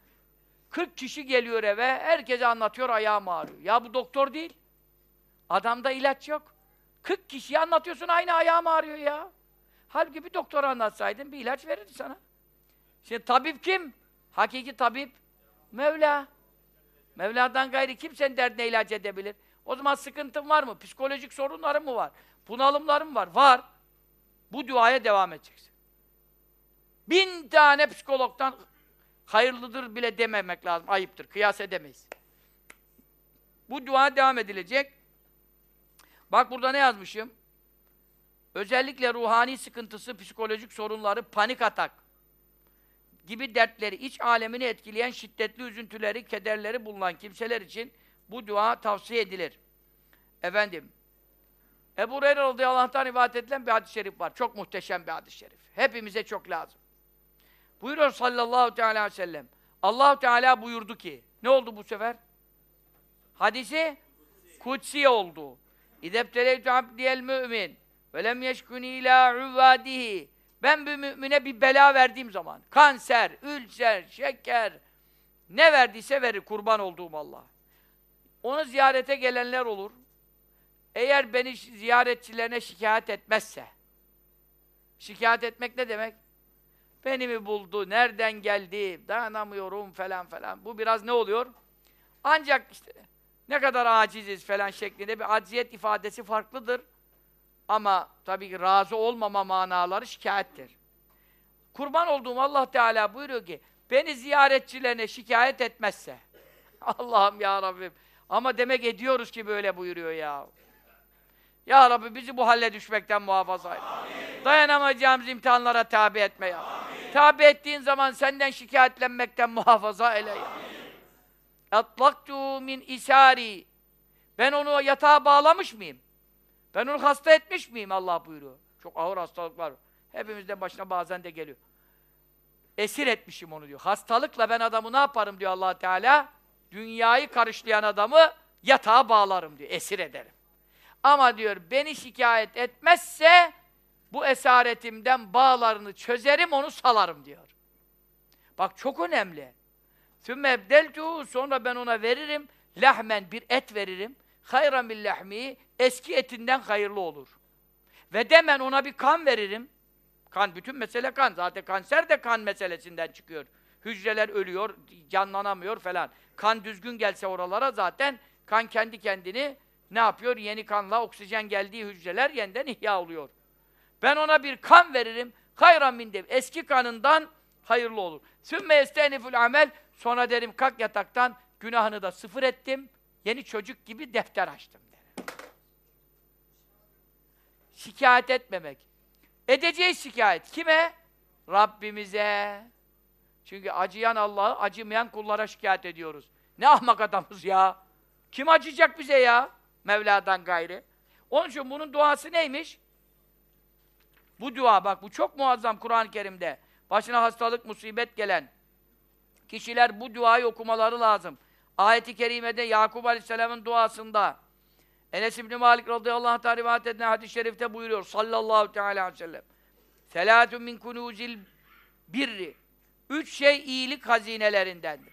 40 kişi geliyor eve, herkese anlatıyor ayağım ağrıyor. Ya bu doktor değil. Adamda ilaç yok. 40 kişiye anlatıyorsun aynı ayağım ağrıyor ya. Halbuki bir doktora anlatsaydın bir ilaç verirdi sana. Şimdi tabip kim? Hakiki tabip Mevla. Mevla'dan gayri kimsenin derdine ilaç edebilir. O zaman sıkıntın var mı? Psikolojik sorunların mı var? Bunalımların var? Var. Bu duaya devam edeceksin. Bin tane psikologdan hayırlıdır bile dememek lazım. Ayıptır. Kıyas edemeyiz. Bu dua devam edilecek. Bak burada ne yazmışım? Özellikle ruhani sıkıntısı, psikolojik sorunları, panik atak gibi dertleri, iç alemini etkileyen şiddetli üzüntüleri, kederleri bulunan kimseler için bu dua tavsiye edilir. Efendim, Ebu Hureyre radıyallahu anh'tan rivayet edilen bir hadis-i şerif var. Çok muhteşem bir hadis-i şerif. Hepimize çok lazım. Buyuruyor sallallahu teala aleyhi ve sellem. allah Teala buyurdu ki, ne oldu bu sefer? Hadisi kutsi oldu. İdebteleytü abdiyel mümin ve lem yeşkuni ila uvvadihi ben bir mümine bir bela verdiğim zaman, kanser, ülser, şeker, ne verdiyse verir kurban olduğum Allah. Onu ziyarete gelenler olur. Eğer beni ziyaretçilerine şikayet etmezse, şikayet etmek ne demek? Beni mi buldu, nereden geldi, dayanamıyorum falan falan. Bu biraz ne oluyor? Ancak işte ne kadar aciziz falan şeklinde bir acziyet ifadesi farklıdır. Ama tabii ki razı olmama manaları şikayettir. Kurban olduğum Allah Teala buyuruyor ki, beni ziyaretçilerine şikayet etmezse, Allah'ım ya Rabbim, ama demek ediyoruz ki böyle buyuruyor ya. Ya Rabbi bizi bu halle düşmekten muhafaza et. Dayanamayacağımız imtihanlara tabi etme ya. Amin. Tabi ettiğin zaman senden şikayetlenmekten muhafaza eyle ya. Atlaktu min isari. Ben onu yatağa bağlamış mıyım? Ben onu hasta etmiş miyim Allah buyuruyor. Çok ağır hastalıklar. Hepimizde başına bazen de geliyor. Esir etmişim onu diyor. Hastalıkla ben adamı ne yaparım diyor allah Teala? Dünyayı karışlayan adamı yatağa bağlarım diyor. Esir ederim. Ama diyor beni şikayet etmezse bu esaretimden bağlarını çözerim, onu salarım diyor. Bak çok önemli. Sümme ebdeltuhu sonra ben ona veririm. Lahmen bir et veririm hayran bil lahmi eski etinden hayırlı olur. Ve demen ona bir kan veririm. Kan, bütün mesele kan. Zaten kanser de kan meselesinden çıkıyor. Hücreler ölüyor, canlanamıyor falan. Kan düzgün gelse oralara zaten kan kendi kendini ne yapıyor? Yeni kanla oksijen geldiği hücreler yeniden ihya oluyor. Ben ona bir kan veririm. Hayran min. Eski kanından hayırlı olur. Sümme estenifül amel. Sonra derim kalk yataktan günahını da sıfır ettim. Yeni çocuk gibi defter açtım der. Şikayet etmemek. Edeceğiz şikayet. Kime? Rabbimize. Çünkü acıyan Allah'ı acımayan kullara şikayet ediyoruz. Ne ahmak adamız ya. Kim acıyacak bize ya? Mevla'dan gayri. Onun için bunun duası neymiş? Bu dua bak bu çok muazzam Kur'an-ı Kerim'de. Başına hastalık, musibet gelen kişiler bu duayı okumaları lazım. Ayet-i kerimede Yakup Aleyhisselam'ın duasında Enes İbni Malik radıyallahu anh rivayet edilen hadis-i şerifte buyuruyor sallallahu teala aleyhi ve sellem Selâtun min kunûzil birri Üç şey iyilik hazinelerindendir.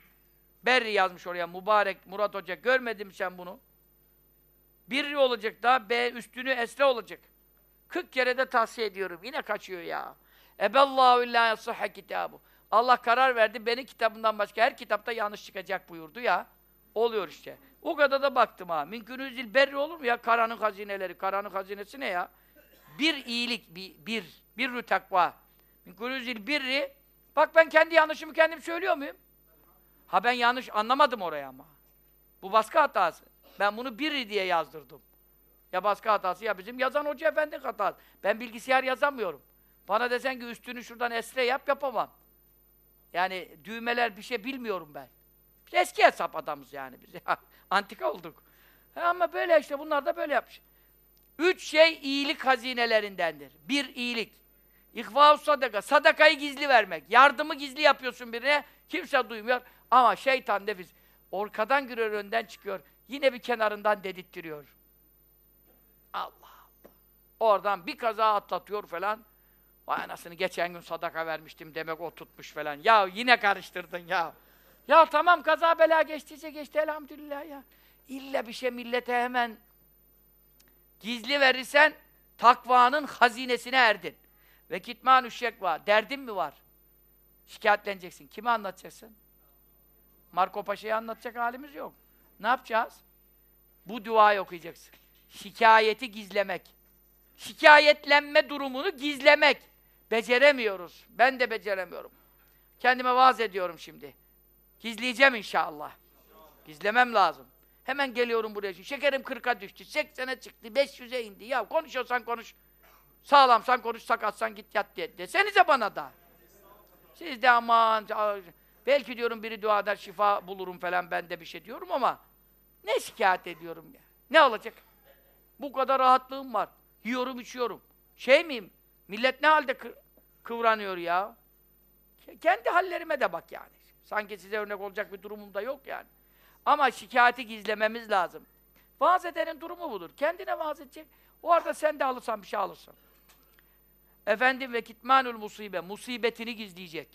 Berri yazmış oraya mübarek Murat Hoca. Görmedim sen bunu. birri olacak da B üstünü esre olacak. 40 kere de tavsiye ediyorum. Yine kaçıyor ya. Eballahu illa yasahha kitabu. Allah karar verdi. Benim kitabımdan başka her kitapta yanlış çıkacak buyurdu ya. Oluyor işte. O kadar da baktım ha. Minkünüzil berri olur mu ya? Karanın hazineleri. Karanın hazinesi ne ya? Bir iyilik, bir, bir, bir takva. Minkünüzil birri. Bak ben kendi yanlışımı kendim söylüyor muyum? Ha ben yanlış anlamadım oraya ama. Bu baskı hatası. Ben bunu biri diye yazdırdım. Ya baskı hatası ya bizim yazan hoca efendi hatası. Ben bilgisayar yazamıyorum. Bana desen ki üstünü şuradan esre yap yapamam. Yani düğmeler bir şey bilmiyorum ben. Biz eski hesap adamız yani biz. Antika olduk. Ha, ama böyle işte bunlar da böyle yapmış. Üç şey iyilik hazinelerindendir. Bir iyilik. İhva sadaka. Sadakayı gizli vermek. Yardımı gizli yapıyorsun birine. Kimse duymuyor. Ama şeytan nefis. Orkadan giriyor, önden çıkıyor. Yine bir kenarından dedirttiriyor. Allah Allah. Oradan bir kaza atlatıyor falan. Vay anasını geçen gün sadaka vermiştim demek o tutmuş falan. Ya yine karıştırdın ya. Ya tamam kaza bela geçtiyse geçti elhamdülillah ya. İlla bir şey millete hemen gizli verirsen takvanın hazinesine erdin. Ve kitman üşek var. Derdin mi var? Şikayetleneceksin. Kime anlatacaksın? Marco Paşa'ya anlatacak halimiz yok. Ne yapacağız? Bu duayı okuyacaksın. Şikayeti gizlemek. Şikayetlenme durumunu gizlemek. Beceremiyoruz. Ben de beceremiyorum. Kendime vaaz ediyorum şimdi. Gizleyeceğim inşallah. Gizlemem lazım. Hemen geliyorum buraya. Şekerim 40'a düştü, 80'e çıktı, 500'e indi. Ya konuşuyorsan konuş. Sağlamsan konuş, sakatsan git yat diye. Desenize bana da. Siz de aman, belki diyorum biri dua eder, şifa bulurum falan ben de bir şey diyorum ama ne şikayet ediyorum ya? Ne olacak? Bu kadar rahatlığım var. Yiyorum, içiyorum. Şey miyim? Millet ne halde kı kıvranıyor ya? Kendi hallerime de bak yani. Sanki size örnek olacak bir durumum da yok yani. Ama şikayeti gizlememiz lazım. Vaaz durumu budur. Kendine vaaz edecek. O arada sen de alırsan bir şey alırsın. Efendim ve kitmanul musibe, musibetini gizleyecek.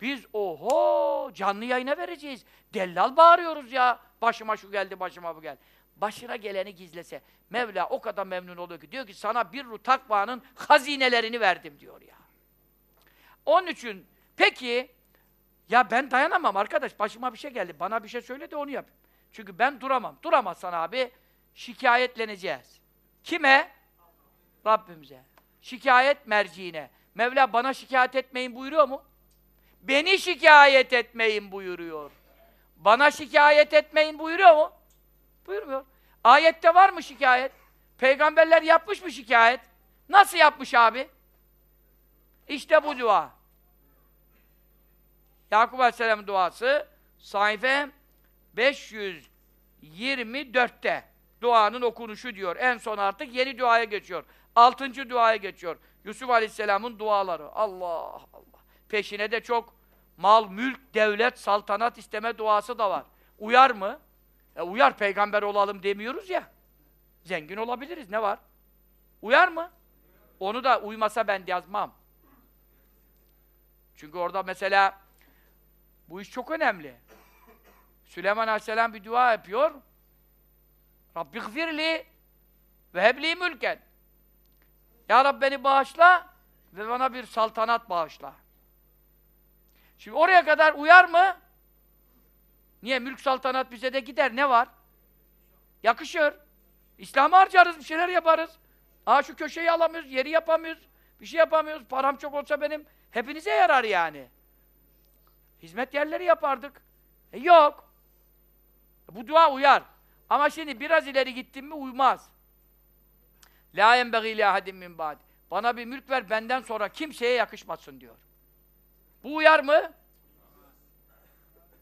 Biz oho canlı yayına vereceğiz. Dellal bağırıyoruz ya. Başıma şu geldi, başıma bu geldi. Başına geleni gizlese. Mevla o kadar memnun oluyor ki. Diyor ki sana bir takvanın hazinelerini verdim diyor ya. Onun için peki ya ben dayanamam arkadaş. Başıma bir şey geldi. Bana bir şey söyle de onu yap. Çünkü ben duramam. Duramazsan abi şikayetleneceğiz. Kime? Rabbimize. Şikayet merciine. Mevla bana şikayet etmeyin buyuruyor mu? Beni şikayet etmeyin buyuruyor. Bana şikayet etmeyin buyuruyor mu? Buyurmuyor. Ayette var mı şikayet? Peygamberler yapmış mı şikayet? Nasıl yapmış abi? İşte bu dua. Yakup Aleyhisselam'ın duası sayfa 524'te duanın okunuşu diyor. En son artık yeni duaya geçiyor. Altıncı duaya geçiyor. Yusuf Aleyhisselam'ın duaları. Allah Allah. Peşine de çok mal, mülk, devlet, saltanat isteme duası da var. Uyar mı? E uyar peygamber olalım demiyoruz ya. Zengin olabiliriz. Ne var? Uyar mı? Onu da uymasa ben yazmam. Çünkü orada mesela bu iş çok önemli. Süleyman Aleyhisselam bir dua yapıyor. Rabbi gfirli ve hebli mülken. Ya Rabbi beni bağışla ve bana bir saltanat bağışla. Şimdi oraya kadar uyar mı? Niye? Mülk saltanat bize de gider. Ne var? Yakışır. İslam'a harcarız, bir şeyler yaparız. Aa şu köşeyi alamıyoruz, yeri yapamıyoruz. Bir şey yapamıyoruz. Param çok olsa benim hepinize yarar yani. Hizmet yerleri yapardık. E yok. Bu dua uyar. Ama şimdi biraz ileri gittin mi uymaz. La yenbeği li ahadin min ba'di. Bana bir mülk ver benden sonra kimseye yakışmasın diyor. Bu uyar mı?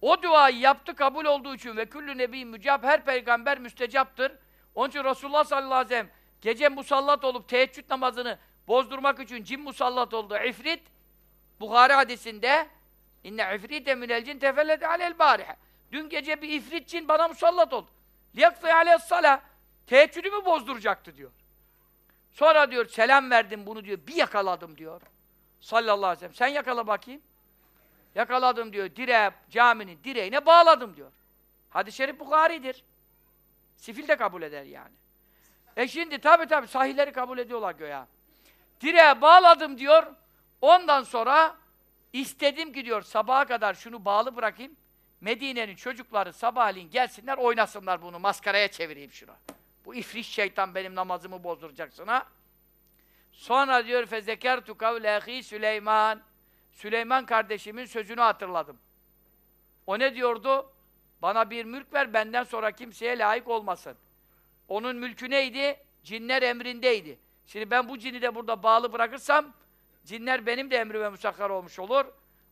O duayı yaptı kabul olduğu için ve küllü nebi mücab her peygamber müstecaptır. Onun için Resulullah sallallahu aleyhi ve sellem gece musallat olup teheccüd namazını bozdurmak için cin musallat oldu. İfrit Bukhari hadisinde inne ifrite minel cin tefellete alel barihe. Dün gece bir ifrit cin bana musallat oldu. Liyakfı aleyhis sala. Teheccüdümü bozduracaktı diyor. Sonra diyor selam verdim bunu diyor. Bir yakaladım diyor. Sallallahu aleyhi ve sellem. Sen yakala bakayım. Yakaladım diyor. Direğe, caminin direğine bağladım diyor. Hadis-i şerif Bukhari'dir. Sifil de kabul eder yani. E şimdi tabi tabi sahihleri kabul ediyorlar göya. Direğe bağladım diyor. Ondan sonra istedim ki diyor sabaha kadar şunu bağlı bırakayım. Medine'nin çocukları sabahleyin gelsinler oynasınlar bunu. Maskaraya çevireyim şunu. Bu ifrit şeytan benim namazımı bozduracaksın ha. Sonra diyor fezekertu kavle ahi Süleyman. Süleyman kardeşimin sözünü hatırladım. O ne diyordu? Bana bir mülk ver benden sonra kimseye layık olmasın. Onun mülkü neydi? Cinler emrindeydi. Şimdi ben bu cini de burada bağlı bırakırsam cinler benim de emrime musakkar olmuş olur.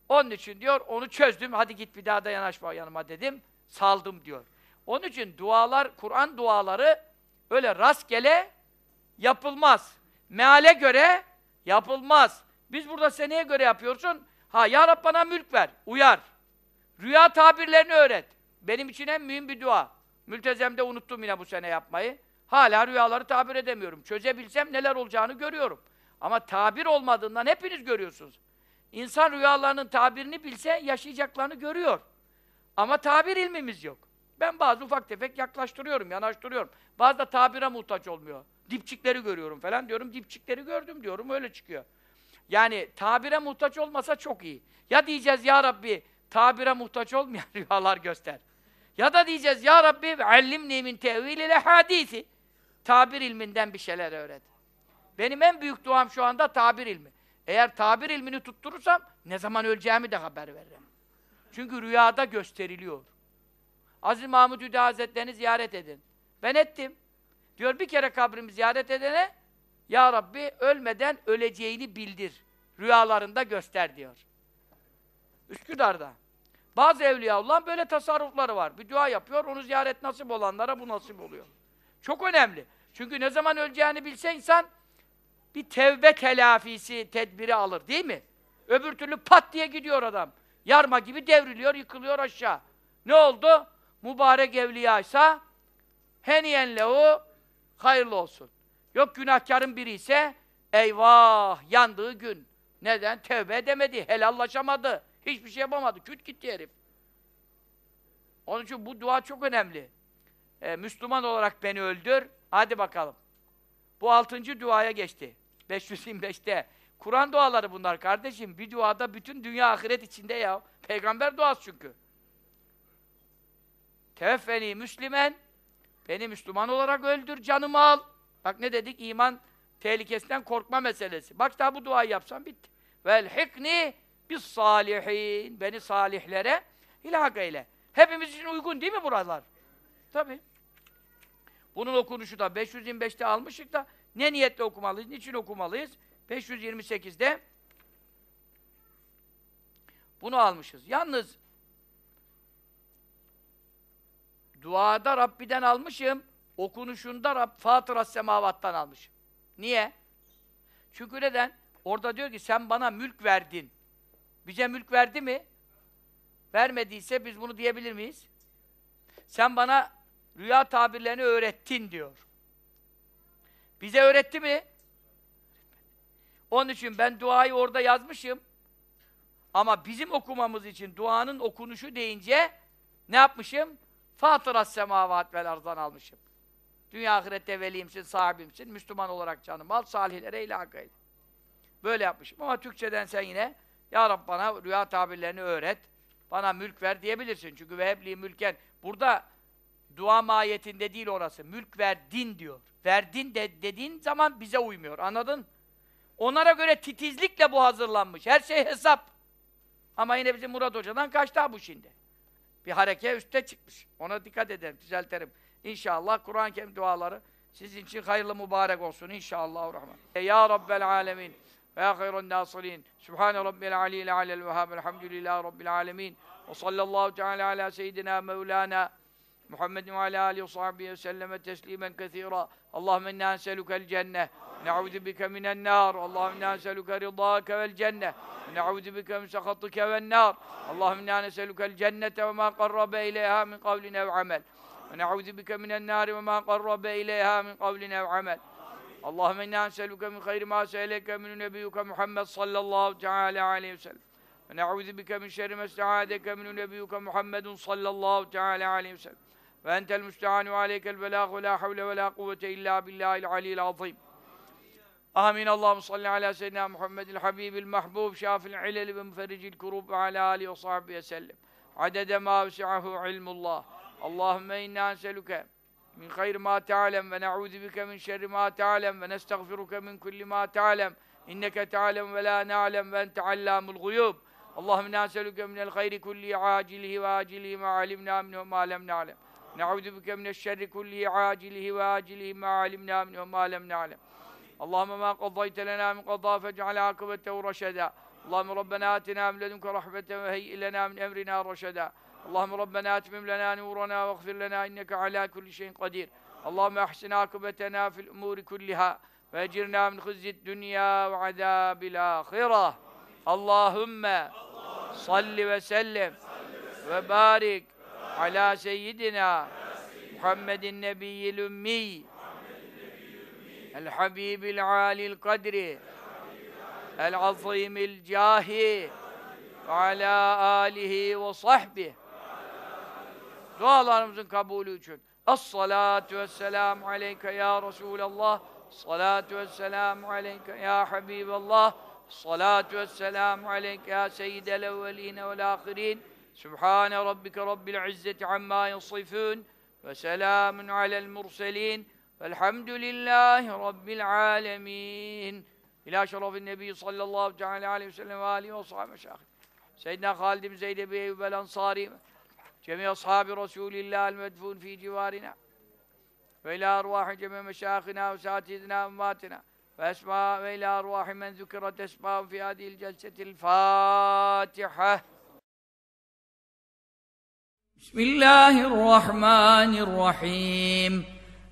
Onun için diyor onu çözdüm. Hadi git bir daha da yanaşma yanıma dedim. Saldım diyor. Onun için dualar, Kur'an duaları öyle rastgele yapılmaz. Meale göre yapılmaz. Biz burada seneye göre yapıyorsun. Ha ya Rab bana mülk ver. Uyar. Rüya tabirlerini öğret. Benim için en mühim bir dua. Mültezemde unuttum yine bu sene yapmayı. Hala rüyaları tabir edemiyorum. Çözebilsem neler olacağını görüyorum. Ama tabir olmadığından hepiniz görüyorsunuz. İnsan rüyalarının tabirini bilse yaşayacaklarını görüyor. Ama tabir ilmimiz yok. Ben bazı ufak tefek yaklaştırıyorum, yanaştırıyorum. Bazı da tabire muhtaç olmuyor. Dipçikleri görüyorum falan diyorum. Dipçikleri gördüm diyorum. Öyle çıkıyor. Yani tabire muhtaç olmasa çok iyi. Ya diyeceğiz ya Rabbi tabire muhtaç olmayan rüyalar göster. Ya da diyeceğiz ya Rabbi allimni min tevilil hadisi. Tabir ilminden bir şeyler öğret. Benim en büyük duam şu anda tabir ilmi. Eğer tabir ilmini tutturursam ne zaman öleceğimi de haber veririm. Çünkü rüyada gösteriliyor. Aziz Mahmud Hüda Hazretlerini ziyaret edin. Ben ettim. Diyor bir kere kabrimi ziyaret edene Ya Rabbi ölmeden öleceğini bildir. Rüyalarında göster diyor. Üsküdar'da. Bazı evliyaullah böyle tasarrufları var. Bir dua yapıyor, onu ziyaret nasip olanlara bu nasip oluyor. Çok önemli. Çünkü ne zaman öleceğini bilse insan bir tevbe telafisi tedbiri alır değil mi? Öbür türlü pat diye gidiyor adam. Yarma gibi devriliyor, yıkılıyor aşağı. Ne oldu? Mübarek evliyaysa heniyen lehu hayırlı olsun. Yok günahkarın biri ise eyvah yandığı gün. Neden? Tevbe edemedi, helallaşamadı. Hiçbir şey yapamadı. Küt gitti herif. Onun için bu dua çok önemli. Ee, Müslüman olarak beni öldür. Hadi bakalım. Bu altıncı duaya geçti. 525'te. Kur'an duaları bunlar kardeşim. Bir duada bütün dünya ahiret içinde ya. Peygamber duası çünkü. Teveffeni Müslümen. Beni Müslüman olarak öldür, canımı al. Bak ne dedik? İman tehlikesinden korkma meselesi. Bak daha bu duayı yapsam bitti. Vel hikni bis salihin. Beni salihlere ilhak eyle. Hepimiz için uygun değil mi buralar? Tabii. Bunun okunuşu da 525'te almıştık da ne niyetle okumalıyız, niçin okumalıyız? 528'de bunu almışız. Yalnız duada Rabbiden almışım, okunuşunda Rab, Fatıra semavattan almışım. Niye? Çünkü neden? Orada diyor ki sen bana mülk verdin. Bize mülk verdi mi? Vermediyse biz bunu diyebilir miyiz? Sen bana rüya tabirlerini öğrettin diyor. Bize öğretti mi? Onun için ben duayı orada yazmışım. Ama bizim okumamız için duanın okunuşu deyince ne yapmışım? Fatıras semavat vel arzdan almışım. Dünya ahirette veliyimsin, sahibimsin, Müslüman olarak canım al, salihlere ilhak eyle. Böyle yapmışım ama Türkçeden sen yine Ya Rab bana rüya tabirlerini öğret, bana mülk ver diyebilirsin. Çünkü vehebli mülken burada dua mahiyetinde değil orası. Mülk verdin diyor. Verdin de dediğin zaman bize uymuyor. Anladın? Onlara göre titizlikle bu hazırlanmış. Her şey hesap. Ama yine bizim Murat Hoca'dan kaçtı bu şimdi bir hareke üste çıkmış. Ona dikkat edelim, düzeltelim. İnşallah Kur'an-ı Kerim duaları sizin için hayırlı mübarek olsun inşallah rahman. Ya Rabbel alemin ve ya hayrun nasirin. Subhan rabbil aliyil alel vehhab. Elhamdülillahi rabbil alamin. Ve sallallahu teala ala seyyidina Mevlana Muhammed ve ala alihi ve sahbihi ve selleme teslimen kesira. Allahümme inna neselukel cenne نعوذ بك من النار. اللهم إنا نسألك رضاك والجنة. ونعوذ بك من سخطك والنار. اللهم إنا نسألك الجنة وما قرب إليها من قول أو عمل. ونعوذ بك من النار وما قرب إليها من قول أو عمل. اللهم إنا نسألك من خير ما سألك من نبيك محمد صلى الله تعالى عليه وسلم. ونعوذ بك من شر ما استعاذك من نبيك محمد صلى الله تعالى عليه وسلم. وأنت المستعان وعليك البلاغ. ولا حول ولا قوة إلا بالله العلي العظيم. آمين. اللهم صل على سيدنا محمد الحبيب المحبوب شاف العلل ومفرج الكروب وعلى آله وصحبه وسلم. عدد ما وسعه علم الله. اللهم إنا نسألك من خير ما تعلم ونعوذ بك من شر ما تعلم ونستغفرك من كل ما تعلم. إنك تعلم ولا نعلم وأنت علام الغيوب. اللهم إنا نسألك من الخير كله عاجله وآجله ما علمنا منه وما لم نعلم. نعوذ بك من الشر كله عاجله وآجله ما علمنا منه وما لم نعلم. اللهم ما قضيت لنا من قضاء فاجعل عاقبته رشدا. اللهم ربنا آتنا من لدنك رحمة وهيئ لنا من أمرنا رشدا. اللهم ربنا أتمم لنا نورنا واغفر لنا إنك على كل شيء قدير. اللهم أحسن عاقبتنا في الأمور كلها وأجرنا من خزي الدنيا وعذاب الآخرة. اللهم صل وسلم وبارك على سيدنا محمد النبي الأمي. الحبيب العالي القدر العظيم الجاه وعلى آله وصحبه dualarımızın kabulü için Es-salatu vesselamu aleyke ya Resulallah Salatu vesselamu aleyke ya Habiballah Salatu vesselamu aleyke ya seyyidel evveline vel ahirin Sübhane rabbike rabbil izzeti amma yasifun ve selamun alel murselin الحمد لله رب العالمين. إلى شرف النبي صلى الله تعالى عليه وسلم وآله وصحبه مشاخر سيدنا خالد بن زيد بن أيوب الأنصاري جميع أصحاب رسول الله المدفون في جوارنا وإلى أرواح جميع مشايخنا وساتذنا وأمواتنا وأسماء وإلى أرواح من ذكرت أسماء في هذه الجلسة الفاتحة. بسم الله الرحمن الرحيم.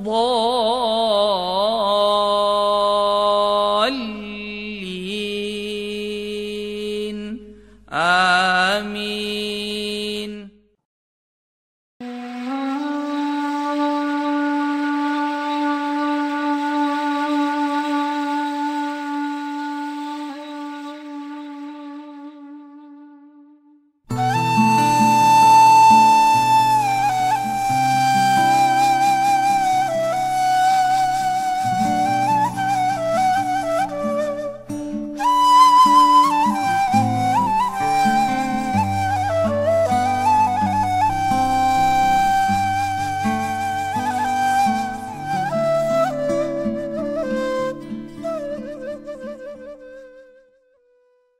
الضالين. آمين.